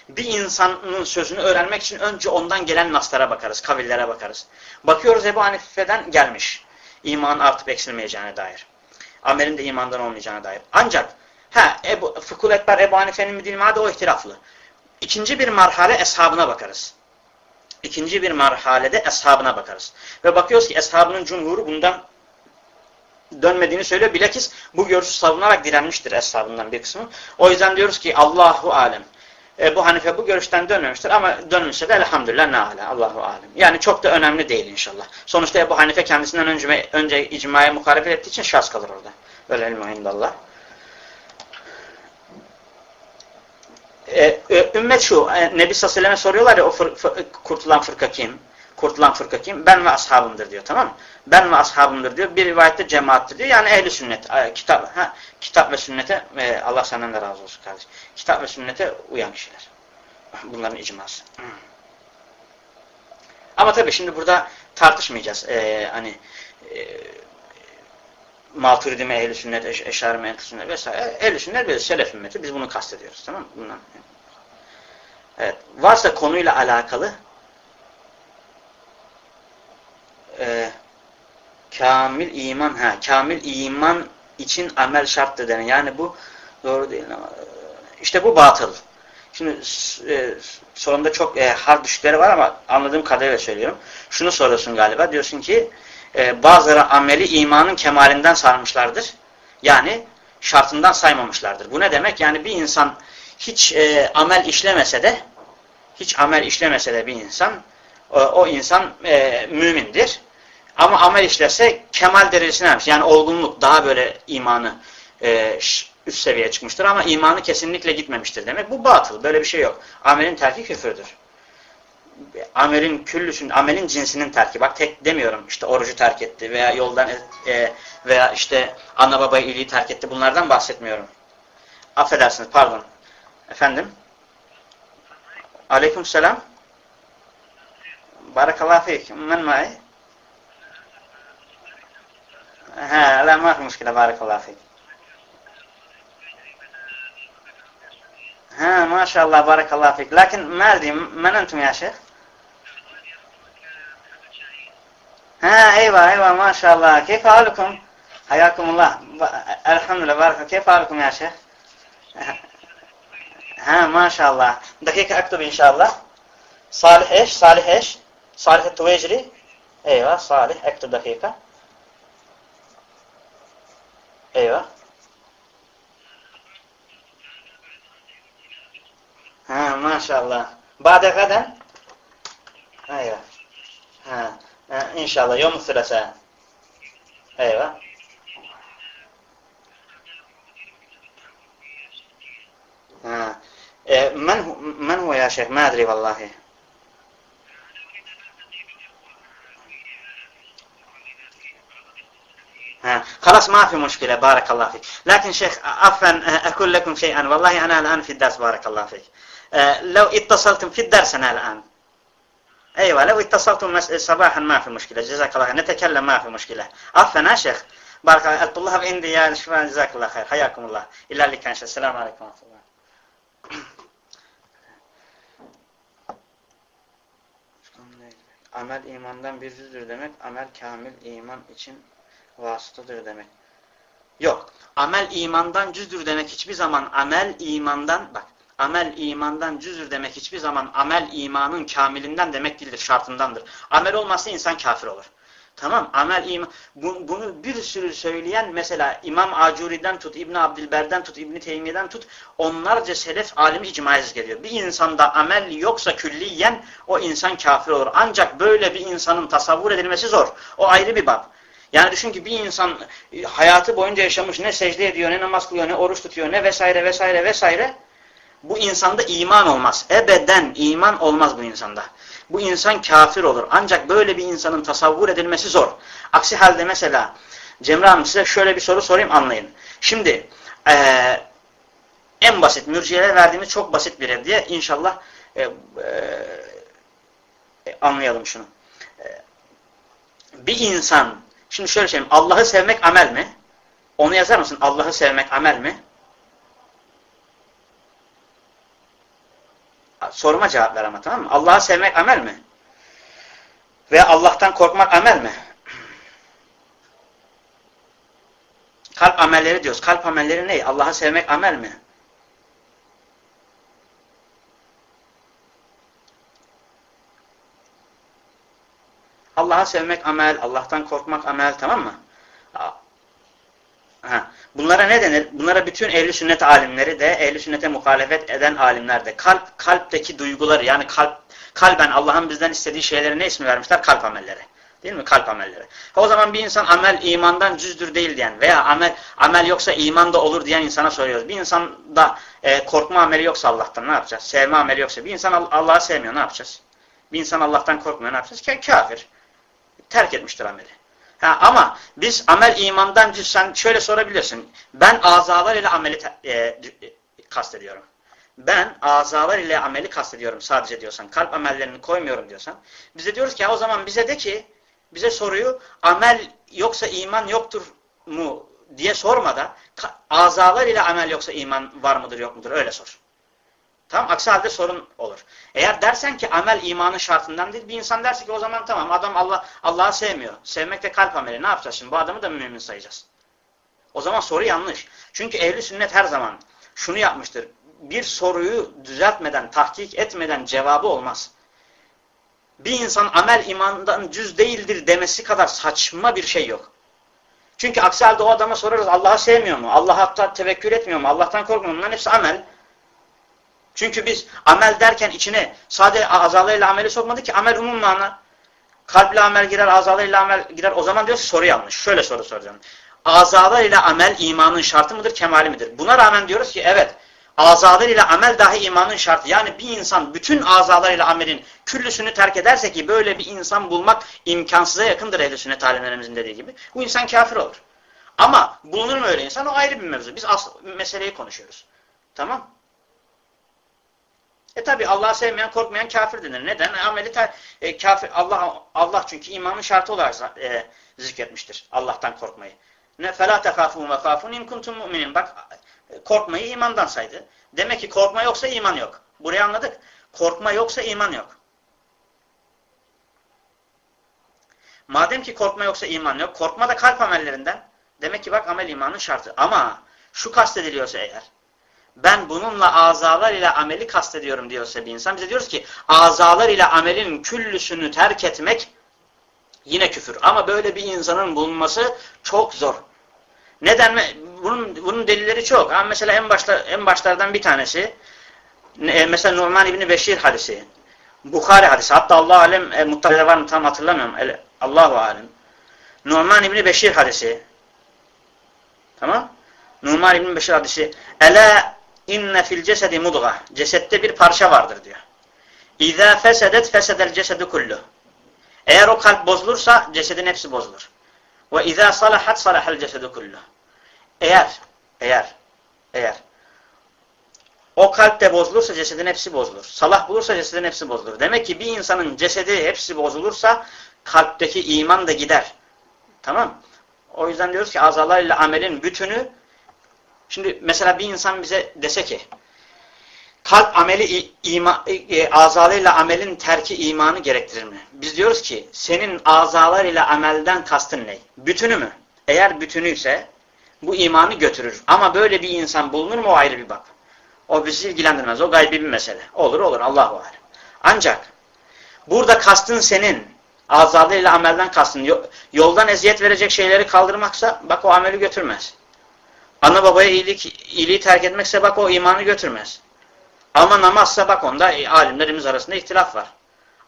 Bir insanın sözünü öğrenmek için önce ondan gelen naslara bakarız, kavillere bakarız. Bakıyoruz Ebu Hanife'den gelmiş. İman artıp eksilmeyeceğine dair. Amelin de imandan olmayacağına dair. Ancak ha Ebu, Fıkhul Ekber Ebu Hanife'nin mi değil mi? Hadi o ihtilaflı. İkinci bir marhale eshabına bakarız. İkinci bir marhalede eshabına bakarız. Ve bakıyoruz ki eshabının cumhuru bundan dönmediğini söylüyor. Bilakis bu görüşü savunarak direnmiştir eshabından bir kısmı. O yüzden diyoruz ki Allahu alem. Ebu Hanife bu görüşten dönmemiştir ama dönmüşse de elhamdülillah ne ala. Allahu alem. Yani çok da önemli değil inşallah. Sonuçta Ebu Hanife kendisinden önce, önce icmaya mukarefet ettiği için şahs kalır orada. Böyle ilmu e, ümmet şu, e, Nebi Sallallahu soruyorlar ya o fır, fır, kurtulan fırka kim? Kurtulan fırka kim? Ben ve ashabımdır diyor tamam mı? Ben ve ashabımdır diyor. Bir rivayette cemaattir diyor. Yani ehli sünnet. E, kitap, ha, kitap ve sünnete e, Allah senden de razı olsun kardeş. Kitap ve sünnete uyan kişiler. Bunların icması. Ama tabii şimdi burada tartışmayacağız. Ee, hani e, Maturidi mi, ehl sünnet, eş, eşari mi, sünnet vesaire. Ehl-i sünnet ve selef ümmeti. Biz bunu kastediyoruz. Tamam mı? Bundan. Evet. Varsa konuyla alakalı e, kamil iman ha kamil iman için amel şarttır denen. Yani bu doğru değil ama e, işte bu batıl. Şimdi e, sonunda çok e, hard düşükleri var ama anladığım kadarıyla söylüyorum. Şunu soruyorsun galiba. Diyorsun ki e, bazıları ameli imanın kemalinden sarmışlardır. Yani şartından saymamışlardır. Bu ne demek? Yani bir insan hiç e, amel işlemese de hiç amel işlemese de bir insan o, o insan e, mümindir. Ama amel işlerse kemal derecesine ermiş. Yani olgunluk daha böyle imanı e, üst seviyeye çıkmıştır ama imanı kesinlikle gitmemiştir demek. Bu batıl. Böyle bir şey yok. Amelin terki küfürdür amelin küllüsün, amelin cinsinin terki. Bak tek demiyorum işte orucu terk etti veya yoldan e, veya işte ana baba iyiliği terk etti. Bunlardan bahsetmiyorum. Affedersiniz pardon. Efendim? Aleyküm selam. Barakallahu feyk. Men ma'i? Ha, la ma'a müşkile. Barakallahu feyk. Ha, maşallah. Barakallahu feyk. Lakin ma diyeyim? Men entum ya şeyh? ها أيوة أيوة ما شاء الله. كيف حالكم؟ حياكم الله. الحمد لله بارك كيف حالكم يا شيخ؟ ها ما شاء الله. دقيقة أكتب إن شاء الله. صالح إيش؟ صالح إيش؟ صالح التويجري. أيوة صالح. أكتب دقيقة. أيوة. ها ما شاء الله. بعد غدا؟ أيوه. ها. إن شاء الله يوم الثلاثاء. أيوه. ها من هو من هو يا شيخ؟ ما أدري والله. ها خلاص ما في مشكلة بارك الله فيك. لكن شيخ عفوا أقول لكم شيئا. والله أنا الآن في الدرس بارك الله فيك. لو اتصلتم في الدرس أنا الآن. أيوة لو اتصلتم صباحا ما في مشكلة جزاك الله خير نتكلم ما في مشكلة عفوا شيخ بارك الله الطلاب عندي يا شكرا جزاك الله خير حياكم الله إلا اللي كان السلام عليكم ورحمة الله Amel imandan bir cüzdür demek. Amel kamil iman için vasıtadır demek. Yok. Amel imandan cüzdür demek hiçbir zaman amel imandan bak amel imandan cüzdür demek hiçbir zaman amel imanın kamilinden demek değildir, şartındandır. Amel olmazsa insan kafir olur. Tamam amel iman bu, bunu bir sürü söyleyen mesela İmam Acuri'den tut İbn Abdilber'den tut İbn Teymiye'den tut onlarca selef alimi icmaiz geliyor. Bir insanda amel yoksa külliyen o insan kafir olur. Ancak böyle bir insanın tasavvur edilmesi zor. O ayrı bir bab. Yani düşün ki bir insan e, hayatı boyunca yaşamış ne secde ediyor, ne namaz kılıyor, ne oruç tutuyor, ne vesaire vesaire vesaire. Bu insanda iman olmaz. Ebeden iman olmaz bu insanda. Bu insan kafir olur. Ancak böyle bir insanın tasavvur edilmesi zor. Aksi halde mesela Cemre Hanım size şöyle bir soru sorayım anlayın. Şimdi ee, en basit mürciyelere verdiğimiz çok basit bir ev diye inşallah e, e, anlayalım şunu. E, bir insan Şimdi şöyle söyleyeyim. Allah'ı sevmek amel mi? Onu yazar mısın? Allah'ı sevmek amel mi? Soruma cevap ver ama tamam mı? Allah'ı sevmek amel mi? Veya Allah'tan korkmak amel mi? Kalp amelleri diyoruz. Kalp amelleri ne? Allah'ı sevmek amel mi? Allah'ı sevmek amel, Allah'tan korkmak amel tamam mı? Ha. Bunlara ne denir? Bunlara bütün ehli sünnet alimleri de, ehli sünnete muhalefet eden alimler de kalp, kalpteki duyguları yani kalp, kalben Allah'ın bizden istediği şeyleri ne ismi vermişler? Kalp amelleri. Değil mi? Kalp amelleri. O zaman bir insan amel imandan cüzdür değil diyen veya amel amel yoksa iman da olur diyen insana soruyoruz. Bir insanda e, korkma ameli yoksa Allah'tan ne yapacağız? Sevme ameli yoksa bir insan Allah'ı sevmiyor ne yapacağız? Bir insan Allah'tan korkmuyor ne yapacağız? Kafir. Terk etmiştir ameli. Ha, ama biz amel imandan sen şöyle sorabilirsin. Ben azalar ile ameli e, e, kastediyorum. Ben azalar ile ameli kastediyorum sadece diyorsan. Kalp amellerini koymuyorum diyorsan. Bize diyoruz ki o zaman bize de ki bize soruyu amel yoksa iman yoktur mu diye sorma da azalar ile amel yoksa iman var mıdır yok mudur öyle sor. Tamam aksi halde sorun olur. Eğer dersen ki amel imanın şartından değil bir insan derse ki o zaman tamam adam Allah Allah'ı sevmiyor. Sevmek de kalp ameli. Ne yapacağız şimdi? Bu adamı da mümin sayacağız. O zaman soru yanlış. Çünkü ehli sünnet her zaman şunu yapmıştır. Bir soruyu düzeltmeden, tahkik etmeden cevabı olmaz bir insan amel imandan cüz değildir demesi kadar saçma bir şey yok. Çünkü aksi halde o adama sorarız Allah'ı sevmiyor mu? Allah'a tevekkül etmiyor mu? Allah'tan korkmuyor mu? Bunların hepsi amel. Çünkü biz amel derken içine sadece azalarıyla ameli sokmadık ki amel umum mana. Kalple amel girer, azalarıyla amel girer. O zaman diyoruz soru yanlış. Şöyle soru soracağım. Azalarıyla amel imanın şartı mıdır, kemali midir? Buna rağmen diyoruz ki evet azalar ile amel dahi imanın şartı. Yani bir insan bütün azalar ile amelin küllüsünü terk ederse ki böyle bir insan bulmak imkansıza yakındır ehl-i sünnet alimlerimizin dediği gibi. Bu insan kafir olur. Ama bulunur mu öyle insan o ayrı bir mevzu. Biz meseleyi konuşuyoruz. Tamam e tabi Allah'ı sevmeyen, korkmayan kafir denir. Neden? Ameli ter, e, kafir Allah Allah çünkü imanın şartı olarak e, zikretmiştir. Allah'tan korkmayı. Ne fela tekafun ve kafun in kuntum mu'minin. Bak korkmayı imandan saydı. Demek ki korkma yoksa iman yok. Burayı anladık. Korkma yoksa iman yok. Madem ki korkma yoksa iman yok, korkma da kalp amellerinden. Demek ki bak amel imanın şartı. Ama şu kastediliyorsa eğer, ben bununla azalar ile ameli kastediyorum diyorsa bir insan, bize diyoruz ki azalar ile amelin küllüsünü terk etmek yine küfür. Ama böyle bir insanın bulunması çok zor. Neden? Bunun, bunun delilleri çok. Ama mesela en başta en başlardan bir tanesi e, mesela Numan İbni Beşir hadisi. Bukhari hadisi. Hatta Allah alem e, mutlaka var mı tam hatırlamıyorum. El, Allahu alem. Numan İbni Beşir hadisi. Tamam? Numan İbni Beşir hadisi. Ela inne fil cesedi mudga. Cesette bir parça vardır diyor. İza fesedet fesedel cesedu kullu. Eğer o kalp bozulursa cesedin hepsi bozulur. Ve izâ salahat salahal cesedu kullu. Eğer, eğer, eğer o kalpte bozulursa cesedin hepsi bozulur. Salah bulursa cesedin hepsi bozulur. Demek ki bir insanın cesedi hepsi bozulursa kalpteki iman da gider. Tamam O yüzden diyoruz ki azalarıyla amelin bütünü şimdi mesela bir insan bize dese ki kalp ameli ima, e, azalarıyla amelin terki imanı gerektirir mi? Biz diyoruz ki senin azalarıyla amelden kastın ne? Bütünü mü? Eğer bütünüyse bu imanı götürür. Ama böyle bir insan bulunur mu o ayrı bir bak. O bizi ilgilendirmez. O gaybi bir mesele. Olur olur Allahu alem. Ancak burada kastın senin azadıyla amelden kastın yoldan eziyet verecek şeyleri kaldırmaksa bak o ameli götürmez. Ana babaya iyilik, iyiliği terk etmekse bak o imanı götürmez. Ama namazsa bak onda e, alimlerimiz arasında ihtilaf var.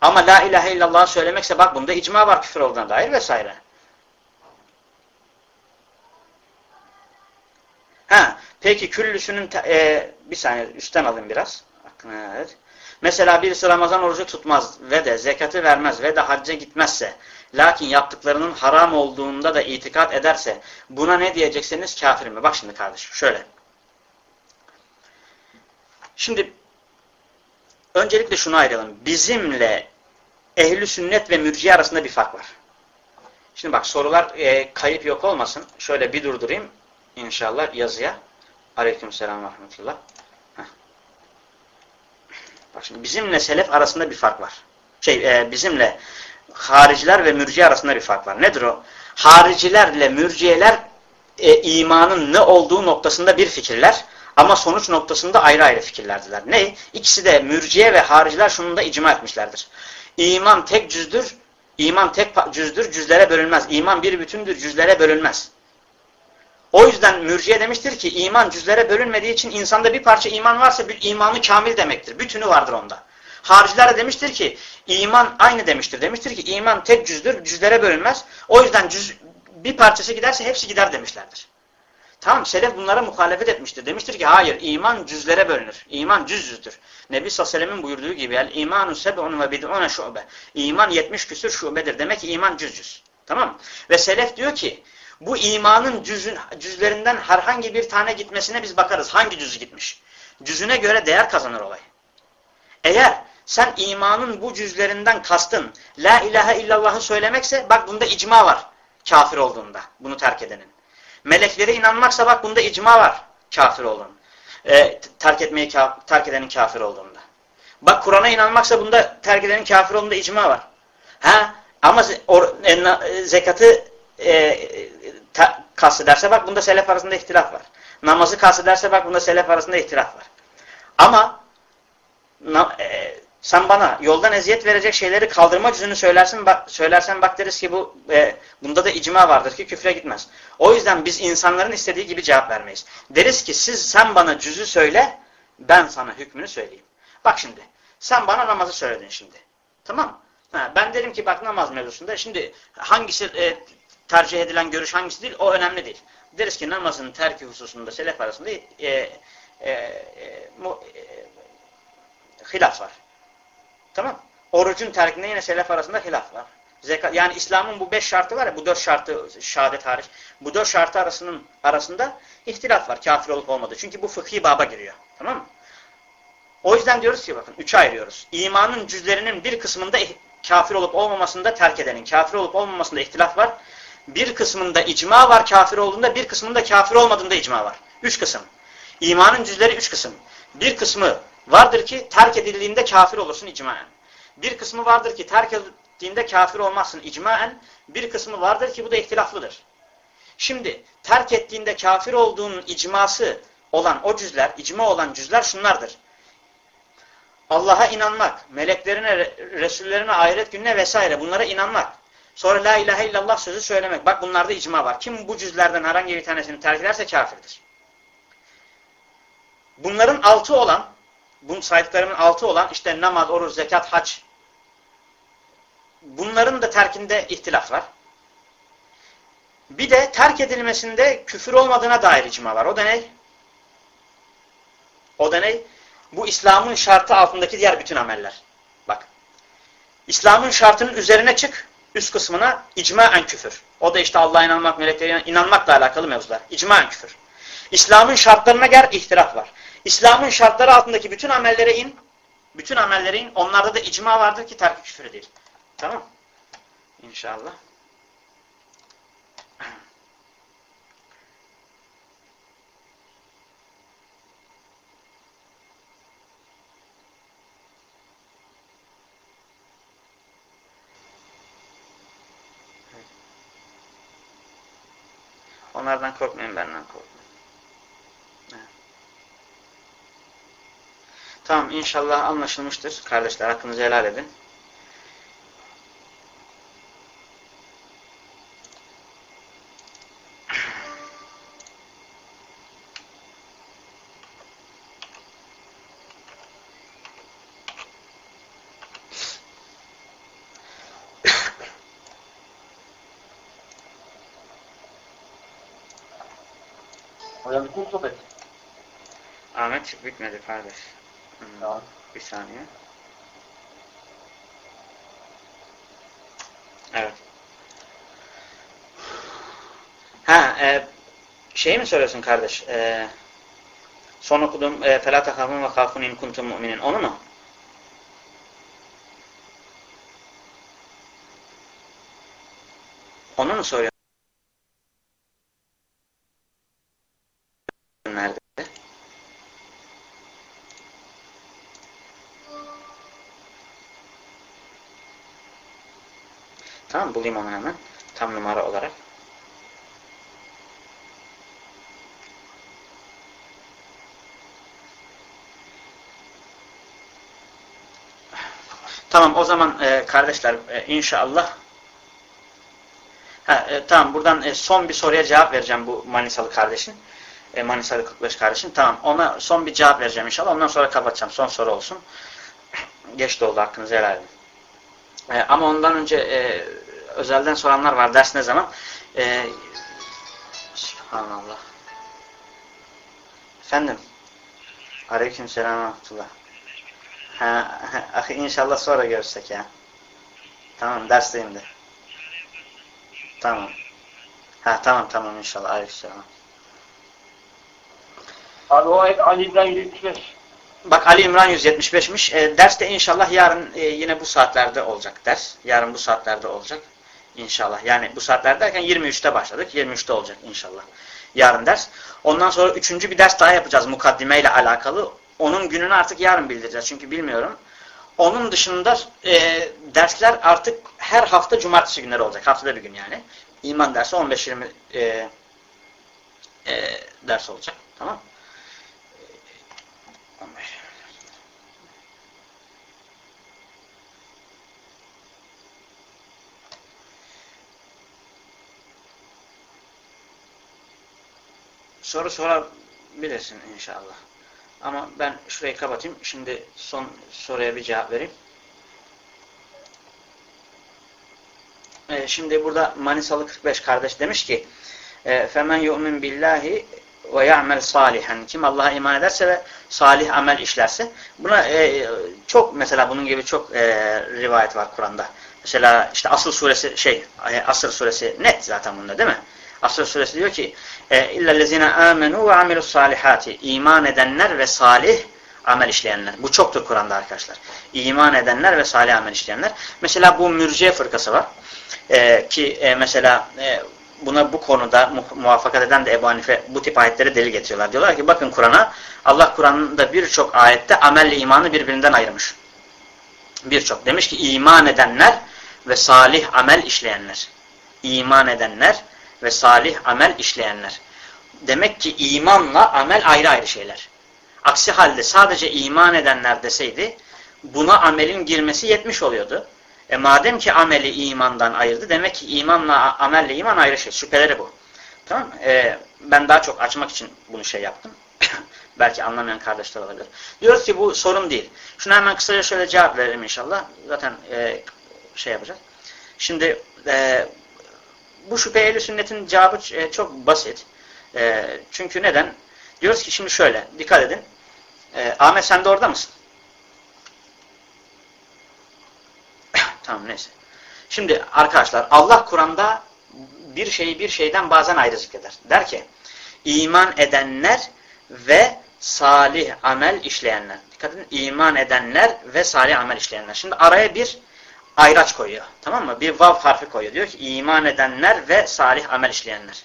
Ama la ilahe illallah söylemekse bak bunda icma var küfür olduğuna dair vesaire. Ha, peki küllüsünün e, bir saniye üstten alayım biraz. Evet. Mesela birisi Ramazan orucu tutmaz ve de zekatı vermez ve de hacca gitmezse lakin yaptıklarının haram olduğunda da itikat ederse buna ne diyeceksiniz kafir mi? Bak şimdi kardeşim şöyle. Şimdi öncelikle şunu ayıralım. Bizimle ehli sünnet ve mürciye arasında bir fark var. Şimdi bak sorular e, kayıp yok olmasın. Şöyle bir durdurayım inşallah yazıya. Aleykümselam ve rahmetullah. Bak şimdi bizimle selef arasında bir fark var. Şey e, bizimle hariciler ve mürciye arasında bir fark var. Nedir o? Haricilerle mürciyeler e, imanın ne olduğu noktasında bir fikirler. Ama sonuç noktasında ayrı ayrı fikirlerdiler. Ne? İkisi de mürciye ve hariciler şunun da icma etmişlerdir. İman tek cüzdür, iman tek cüzdür, cüzlere bölünmez. İman bir bütündür, cüzlere bölünmez. O yüzden mürciye demiştir ki iman cüzlere bölünmediği için insanda bir parça iman varsa bir imanı kamil demektir. Bütünü vardır onda. Hariciler de demiştir ki iman aynı demiştir. Demiştir ki iman tek cüzdür, cüzlere bölünmez. O yüzden cüz, bir parçası giderse hepsi gider demişlerdir. Tamam selef bunlara muhalefet etmiştir. Demiştir ki hayır iman cüzlere bölünür. İman cüz cüzdür. Nebi sellem'in buyurduğu gibi el imanu seb'un ve bid'une şube. İman 70 küsür şubedir. Demek ki iman cüz cüz. Tamam Ve selef diyor ki bu imanın cüzün, cüzlerinden herhangi bir tane gitmesine biz bakarız. Hangi cüzü gitmiş? Cüzüne göre değer kazanır olay. Eğer sen imanın bu cüzlerinden kastın la ilahe illallah'ı söylemekse bak bunda icma var kafir olduğunda bunu terk edenin. Meleklere inanmaksa bak bunda icma var kafir olduğun. E, terk etmeyi terk edenin kafir olduğunda. Bak Kur'an'a inanmaksa bunda terk edenin kafir olduğunda icma var. Ha ama e, e, zekatı e, ta, kastederse bak bunda selef arasında ihtilaf var. Namazı kastederse bak bunda selef arasında ihtilaf var. Ama na, e, sen bana yoldan eziyet verecek şeyleri kaldırma cüzünü söylersin, bak, söylersen bak deriz ki bu e, bunda da icma vardır ki küfre gitmez. O yüzden biz insanların istediği gibi cevap vermeyiz. Deriz ki siz sen bana cüzü söyle ben sana hükmünü söyleyeyim. Bak şimdi sen bana namazı söyledin şimdi. Tamam ha, Ben derim ki bak namaz mevzusunda şimdi hangisi e, tercih edilen görüş hangisi değil o önemli değil. Deriz ki namazın terki hususunda selef arasında e, e, e, mu, e, hilaf var. Tamam. Orucun terkinde yine selef arasında hilaf var. Zekat, yani İslam'ın bu beş şartı var ya, bu dört şartı, şehadet hariç. Bu dört şartı arasının arasında ihtilaf var, kafir olup olmadığı. Çünkü bu fıkhi baba giriyor. Tamam mı? O yüzden diyoruz ki bakın, üçe ayırıyoruz. İmanın cüzlerinin bir kısmında kafir olup olmamasında terk edenin, kafir olup olmamasında ihtilaf var. Bir kısmında icma var kafir olduğunda, bir kısmında kafir olmadığında icma var. Üç kısım. İmanın cüzleri üç kısım. Bir kısmı vardır ki terk edildiğinde kafir olursun icmaen. Bir kısmı vardır ki terk edildiğinde kafir olmazsın icmaen. Bir kısmı vardır ki bu da ihtilaflıdır. Şimdi terk ettiğinde kafir olduğunun icması olan o cüzler, icma olan cüzler şunlardır. Allah'a inanmak, meleklerine, Resullerine, ahiret gününe vesaire bunlara inanmak. Sonra la ilahe illallah sözü söylemek. Bak bunlarda icma var. Kim bu cüzlerden herhangi bir tanesini terk ederse kafirdir. Bunların altı olan bu saydıklarımın altı olan işte namaz, oruç, zekat, hac bunların da terkinde ihtilaf var. Bir de terk edilmesinde küfür olmadığına dair icma var. O da ne? O da ne? Bu İslam'ın şartı altındaki diğer bütün ameller. Bak. İslam'ın şartının üzerine çık. Üst kısmına icmaen küfür. O da işte Allah'a inanmak, meleklere inanmakla alakalı mevzular. İcmaen küfür. İslam'ın şartlarına gel ihtilaf var. İslam'ın şartları altındaki bütün amellere in. Bütün amellere in. Onlarda da icma vardır ki terk küfür değil. Tamam İnşallah. Onlardan korkmayın, benden korkmayın. Tamam inşallah anlaşılmıştır. Kardeşler hakkınızı helal edin. Hocam bitti mi sohbet? Ahmet bitmedi kardeş Tamam. Bir saniye. Evet. Ha, e, şey mi söylüyorsun kardeş? E, son okudum e, فَلَا تَخَافُونَ وَخَافُونَ اِنْ كُنْتُمْ مُؤْمِنِينَ. Onu mu? Onu mu soruyorsun? Tamam bulayım onu hemen. Tam numara olarak. Tamam o zaman e, kardeşler e, inşallah ha, e, tamam buradan e, son bir soruya cevap vereceğim bu Manisalı kardeşin. E, Manisalı 45 kardeşin. Tamam ona son bir cevap vereceğim inşallah. Ondan sonra kapatacağım. Son soru olsun. Geç de oldu hakkınızı helal edin. E, ama ondan önce e, özelden soranlar var. Ders ne zaman? E, Subhanallah. Efendim? Aleyküm selam. Ha, ahi inşallah sonra görüşsek ya. Tamam dersteyim de. Tamam. Ha tamam tamam inşallah. Aleyküm selam. Abi o ayet Ali İmran 175. Bak Ali İmran 175'miş. E, ders de inşallah yarın e, yine bu saatlerde olacak ders. Yarın bu saatlerde olacak. İnşallah. Yani bu saatler derken 23'te başladık. 23'te olacak inşallah. Yarın ders. Ondan sonra üçüncü bir ders daha yapacağız mukaddime ile alakalı. Onun gününü artık yarın bildireceğiz. Çünkü bilmiyorum. Onun dışında e, dersler artık her hafta cumartesi günleri olacak. Haftada bir gün yani. İman dersi 15-20 e, e, ders olacak. Tamam Soru sorabilirsin inşallah. Ama ben şurayı kapatayım. Şimdi son soruya bir cevap vereyim. Ee, şimdi burada Manisalı 45 kardeş demiş ki فَمَنْ يُؤْمِنْ بِاللّٰهِ وَيَعْمَلْ صَالِحًا Kim Allah'a iman ederse ve salih amel işlerse. Buna e, çok mesela bunun gibi çok e, rivayet var Kur'an'da. Mesela işte Asıl suresi şey e, Asır suresi net zaten bunda değil mi? Asır suresi diyor ki illellezine amenu ve amilus salihati iman edenler ve salih amel işleyenler. Bu çoktur Kur'an'da arkadaşlar. İman edenler ve salih amel işleyenler. Mesela bu mürciye fırkası var. Ee, ki e, mesela e, buna bu konuda mu muvaffakat eden de Ebu Hanife bu tip ayetleri deli getiriyorlar. Diyorlar ki bakın Kur'an'a Allah Kur'an'da birçok ayette amelle imanı birbirinden ayırmış. Birçok. Demiş ki iman edenler ve salih amel işleyenler. İman edenler ve salih amel işleyenler. Demek ki imanla amel ayrı ayrı şeyler. Aksi halde sadece iman edenler deseydi buna amelin girmesi yetmiş oluyordu. E madem ki ameli imandan ayırdı demek ki imanla amelle iman ayrı şey. Şüpheleri bu. Tamam e, Ben daha çok açmak için bunu şey yaptım. [coughs] Belki anlamayan kardeşler olabilir. Diyoruz ki bu sorun değil. Şuna hemen kısaca şöyle cevap verelim inşallah. Zaten e, şey yapacağız. Şimdi e, bu şüphe ehl sünnetin cevabı e, çok basit. E, çünkü neden? Diyoruz ki şimdi şöyle, dikkat edin. E, Ahmet sen de orada mısın? [coughs] tamam neyse. Şimdi arkadaşlar Allah Kur'an'da bir şeyi bir şeyden bazen ayrı zikreder. Der ki iman edenler ve salih amel işleyenler. Dikkat edin iman edenler ve salih amel işleyenler. Şimdi araya bir ayraç koyuyor. Tamam mı? Bir vav harfi koyuyor. Diyor ki iman edenler ve salih amel işleyenler.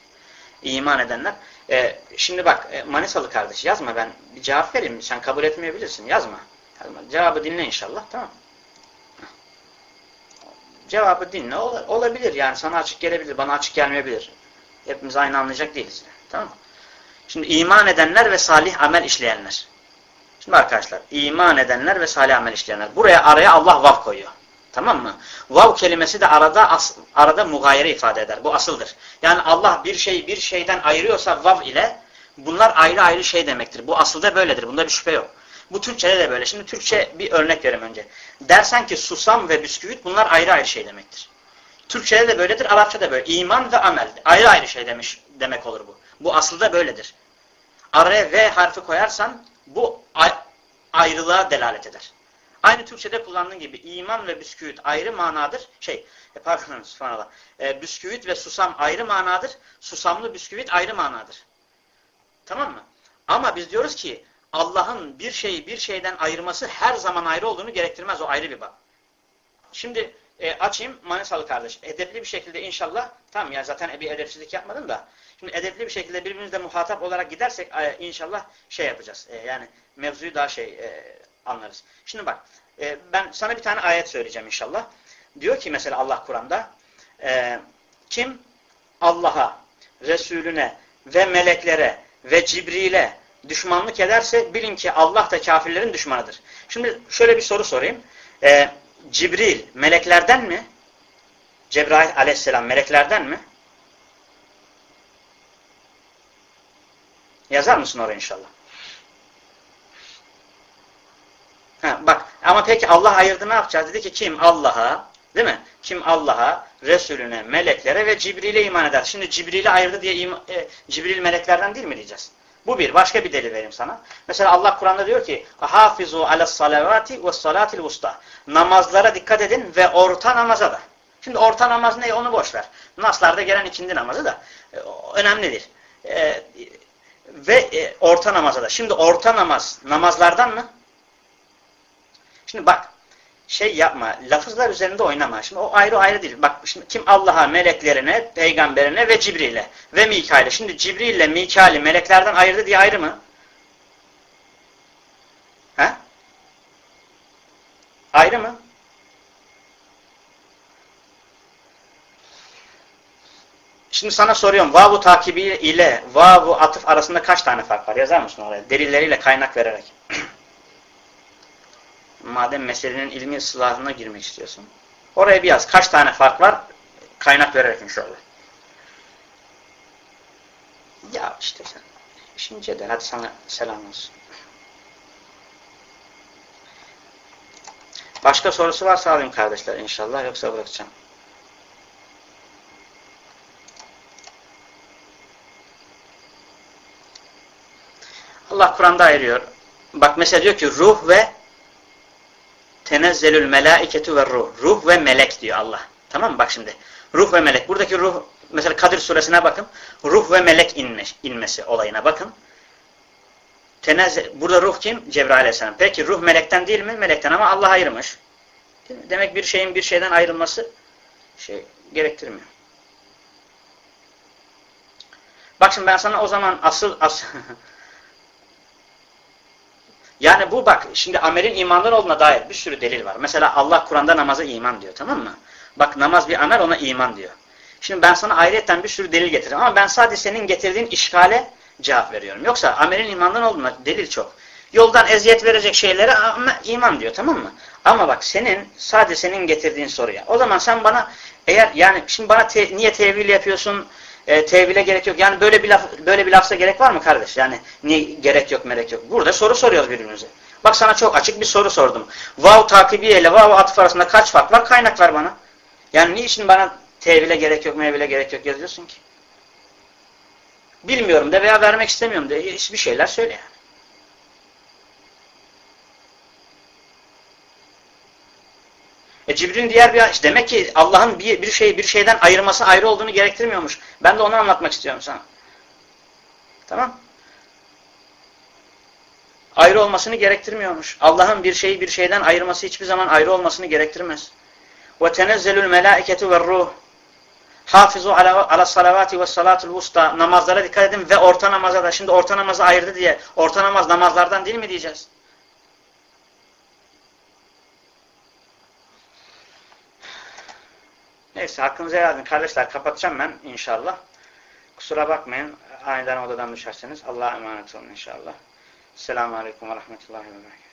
İman edenler. Ee, şimdi bak e, Manisalı kardeş yazma ben bir cevap vereyim. Sen kabul etmeyebilirsin. Yazma. yazma. Cevabı dinle inşallah. Tamam Cevabı dinle. Ol olabilir. Yani sana açık gelebilir. Bana açık gelmeyebilir. Hepimiz aynı anlayacak değiliz. Tamam? Şimdi iman edenler ve salih amel işleyenler. Şimdi arkadaşlar iman edenler ve salih amel işleyenler. Buraya araya Allah vav koyuyor. Tamam mı? Vav kelimesi de arada arada mugayere ifade eder. Bu asıldır. Yani Allah bir şeyi bir şeyden ayırıyorsa vav ile bunlar ayrı ayrı şey demektir. Bu asılda böyledir. Bunda bir şüphe yok. Bu Türkçede de böyle. Şimdi Türkçe bir örnek vereyim önce. Dersen ki susam ve bisküvit bunlar ayrı ayrı şey demektir. Türkçede de böyledir, Arapça da böyle. İman ve amel. Ayrı ayrı şey demiş demek olur bu. Bu asılda böyledir. Araya V harfi koyarsan bu ayrılığa delalet eder. Aynı Türkçe'de kullandığın gibi iman ve bisküvit ayrı manadır. Şey, e, pardon [laughs] subhanallah. E, bisküvit ve susam ayrı manadır. Susamlı bisküvit ayrı manadır. Tamam mı? Ama biz diyoruz ki Allah'ın bir şeyi bir şeyden ayırması her zaman ayrı olduğunu gerektirmez. O ayrı bir bak. Şimdi e, açayım Manisalı kardeş. Edepli bir şekilde inşallah tamam ya zaten bir edepsizlik yapmadım da şimdi edepli bir şekilde birbirimizle muhatap olarak gidersek e, inşallah şey yapacağız. E, yani mevzuyu daha şey e, anlarız. Şimdi bak e, ben sana bir tane ayet söyleyeceğim inşallah. Diyor ki mesela Allah Kur'an'da e, kim Allah'a, Resulüne ve meleklere ve Cibril'e düşmanlık ederse bilin ki Allah da kafirlerin düşmanıdır. Şimdi şöyle bir soru sorayım. E, Cibril meleklerden mi? Cebrail aleyhisselam meleklerden mi? Yazar mısın oraya inşallah? Ha, bak ama peki Allah ayırdı ne yapacağız? Dedi ki kim Allah'a değil mi? Kim Allah'a, Resulüne, meleklere ve Cibril'e iman eder. Şimdi Cibril'i ayırdı diye ima, e, Cibril meleklerden değil mi diyeceğiz? Bu bir. Başka bir delil vereyim sana. Mesela Allah Kur'an'da diyor ki hafizu alas salavati ve salatil usta. Namazlara dikkat edin ve orta namaza da. Şimdi orta namaz ne onu boş ver. Naslarda gelen ikindi namazı da e, önemlidir. E, ve e, orta namaza da. Şimdi orta namaz namazlardan mı? Şimdi bak şey yapma. Lafızlar üzerinde oynama. Şimdi o ayrı ayrı değil. Bak şimdi kim Allah'a, meleklerine, peygamberine ve Cibril'e ve Mikail'e. Şimdi Cibril ile Mikail'i meleklerden ayırdı diye ayrı mı? He? Ayrı mı? Şimdi sana soruyorum. Vavu takibi ile vavu atıf arasında kaç tane fark var? Yazar mısın oraya? Delilleriyle kaynak vererek. [clears throat] Madem meselenin ilmi ıslahına girmek istiyorsun. Oraya bir yaz. Kaç tane fark var? Kaynak vererek inşallah. Ya işte sen. Şimdi de hadi sana selam olsun. Başka sorusu varsa alayım kardeşler inşallah. Yoksa bırakacağım. Allah Kur'an'da ayırıyor. Bak mesela diyor ki ruh ve tenezzelül melaiketu ve ruh. Ruh ve melek diyor Allah. Tamam mı? Bak şimdi. Ruh ve melek. Buradaki ruh mesela Kadir suresine bakın. Ruh ve melek inme, inmesi olayına bakın. Tenezze, burada ruh kim? Cebrail aleyhisselam. Peki ruh melekten değil mi? Melekten ama Allah ayırmış. Demek bir şeyin bir şeyden ayrılması şey gerektirmiyor. Bak şimdi ben sana o zaman asıl asıl [laughs] Yani bu bak şimdi amelin imandan olduğuna dair bir sürü delil var. Mesela Allah Kur'an'da namaza iman diyor tamam mı? Bak namaz bir amel ona iman diyor. Şimdi ben sana ayrıyetten bir sürü delil getireceğim ama ben sadece senin getirdiğin işgale cevap veriyorum. Yoksa amelin imandan olduğuna delil çok. Yoldan eziyet verecek şeylere iman diyor tamam mı? Ama bak senin sadece senin getirdiğin soruya. O zaman sen bana eğer yani şimdi bana te, niye tevil yapıyorsun? E, tevhile gerek yok. Yani böyle bir laf, böyle bir lafza gerek var mı kardeş? Yani niye gerek yok, merek yok. Burada soru soruyoruz birbirimize. Bak sana çok açık bir soru sordum. Vav takibiye ile vav atıf arasında kaç fark var? Kaynak ver bana. Yani niçin bana tevhile gerek yok, mevhile gerek yok yazıyorsun ki? Bilmiyorum de veya vermek istemiyorum de hiçbir şeyler söyle yani. Cibril'in diğer bir demek ki Allah'ın bir, bir şeyi bir şeyden ayırması ayrı olduğunu gerektirmiyormuş. Ben de onu anlatmak istiyorum sana. Tamam? Ayrı olmasını gerektirmiyormuş. Allah'ın bir şeyi bir şeyden ayırması hiçbir zaman ayrı olmasını gerektirmez. Ve tenezzelül melâiketu ve ruh. Hafizu ala, ala salavati ve salatul usta. Namazlara dikkat edin ve orta namaza da. Şimdi orta namazı ayırdı diye. Orta namaz namazlardan değil mi diyeceğiz? Neyse hakkınızı helal edin. Kardeşler kapatacağım ben inşallah. Kusura bakmayın. Aniden odadan düşerseniz. Allah'a emanet olun inşallah. Selamun Aleyküm ve Rahmetullahi ve Berekatuhu.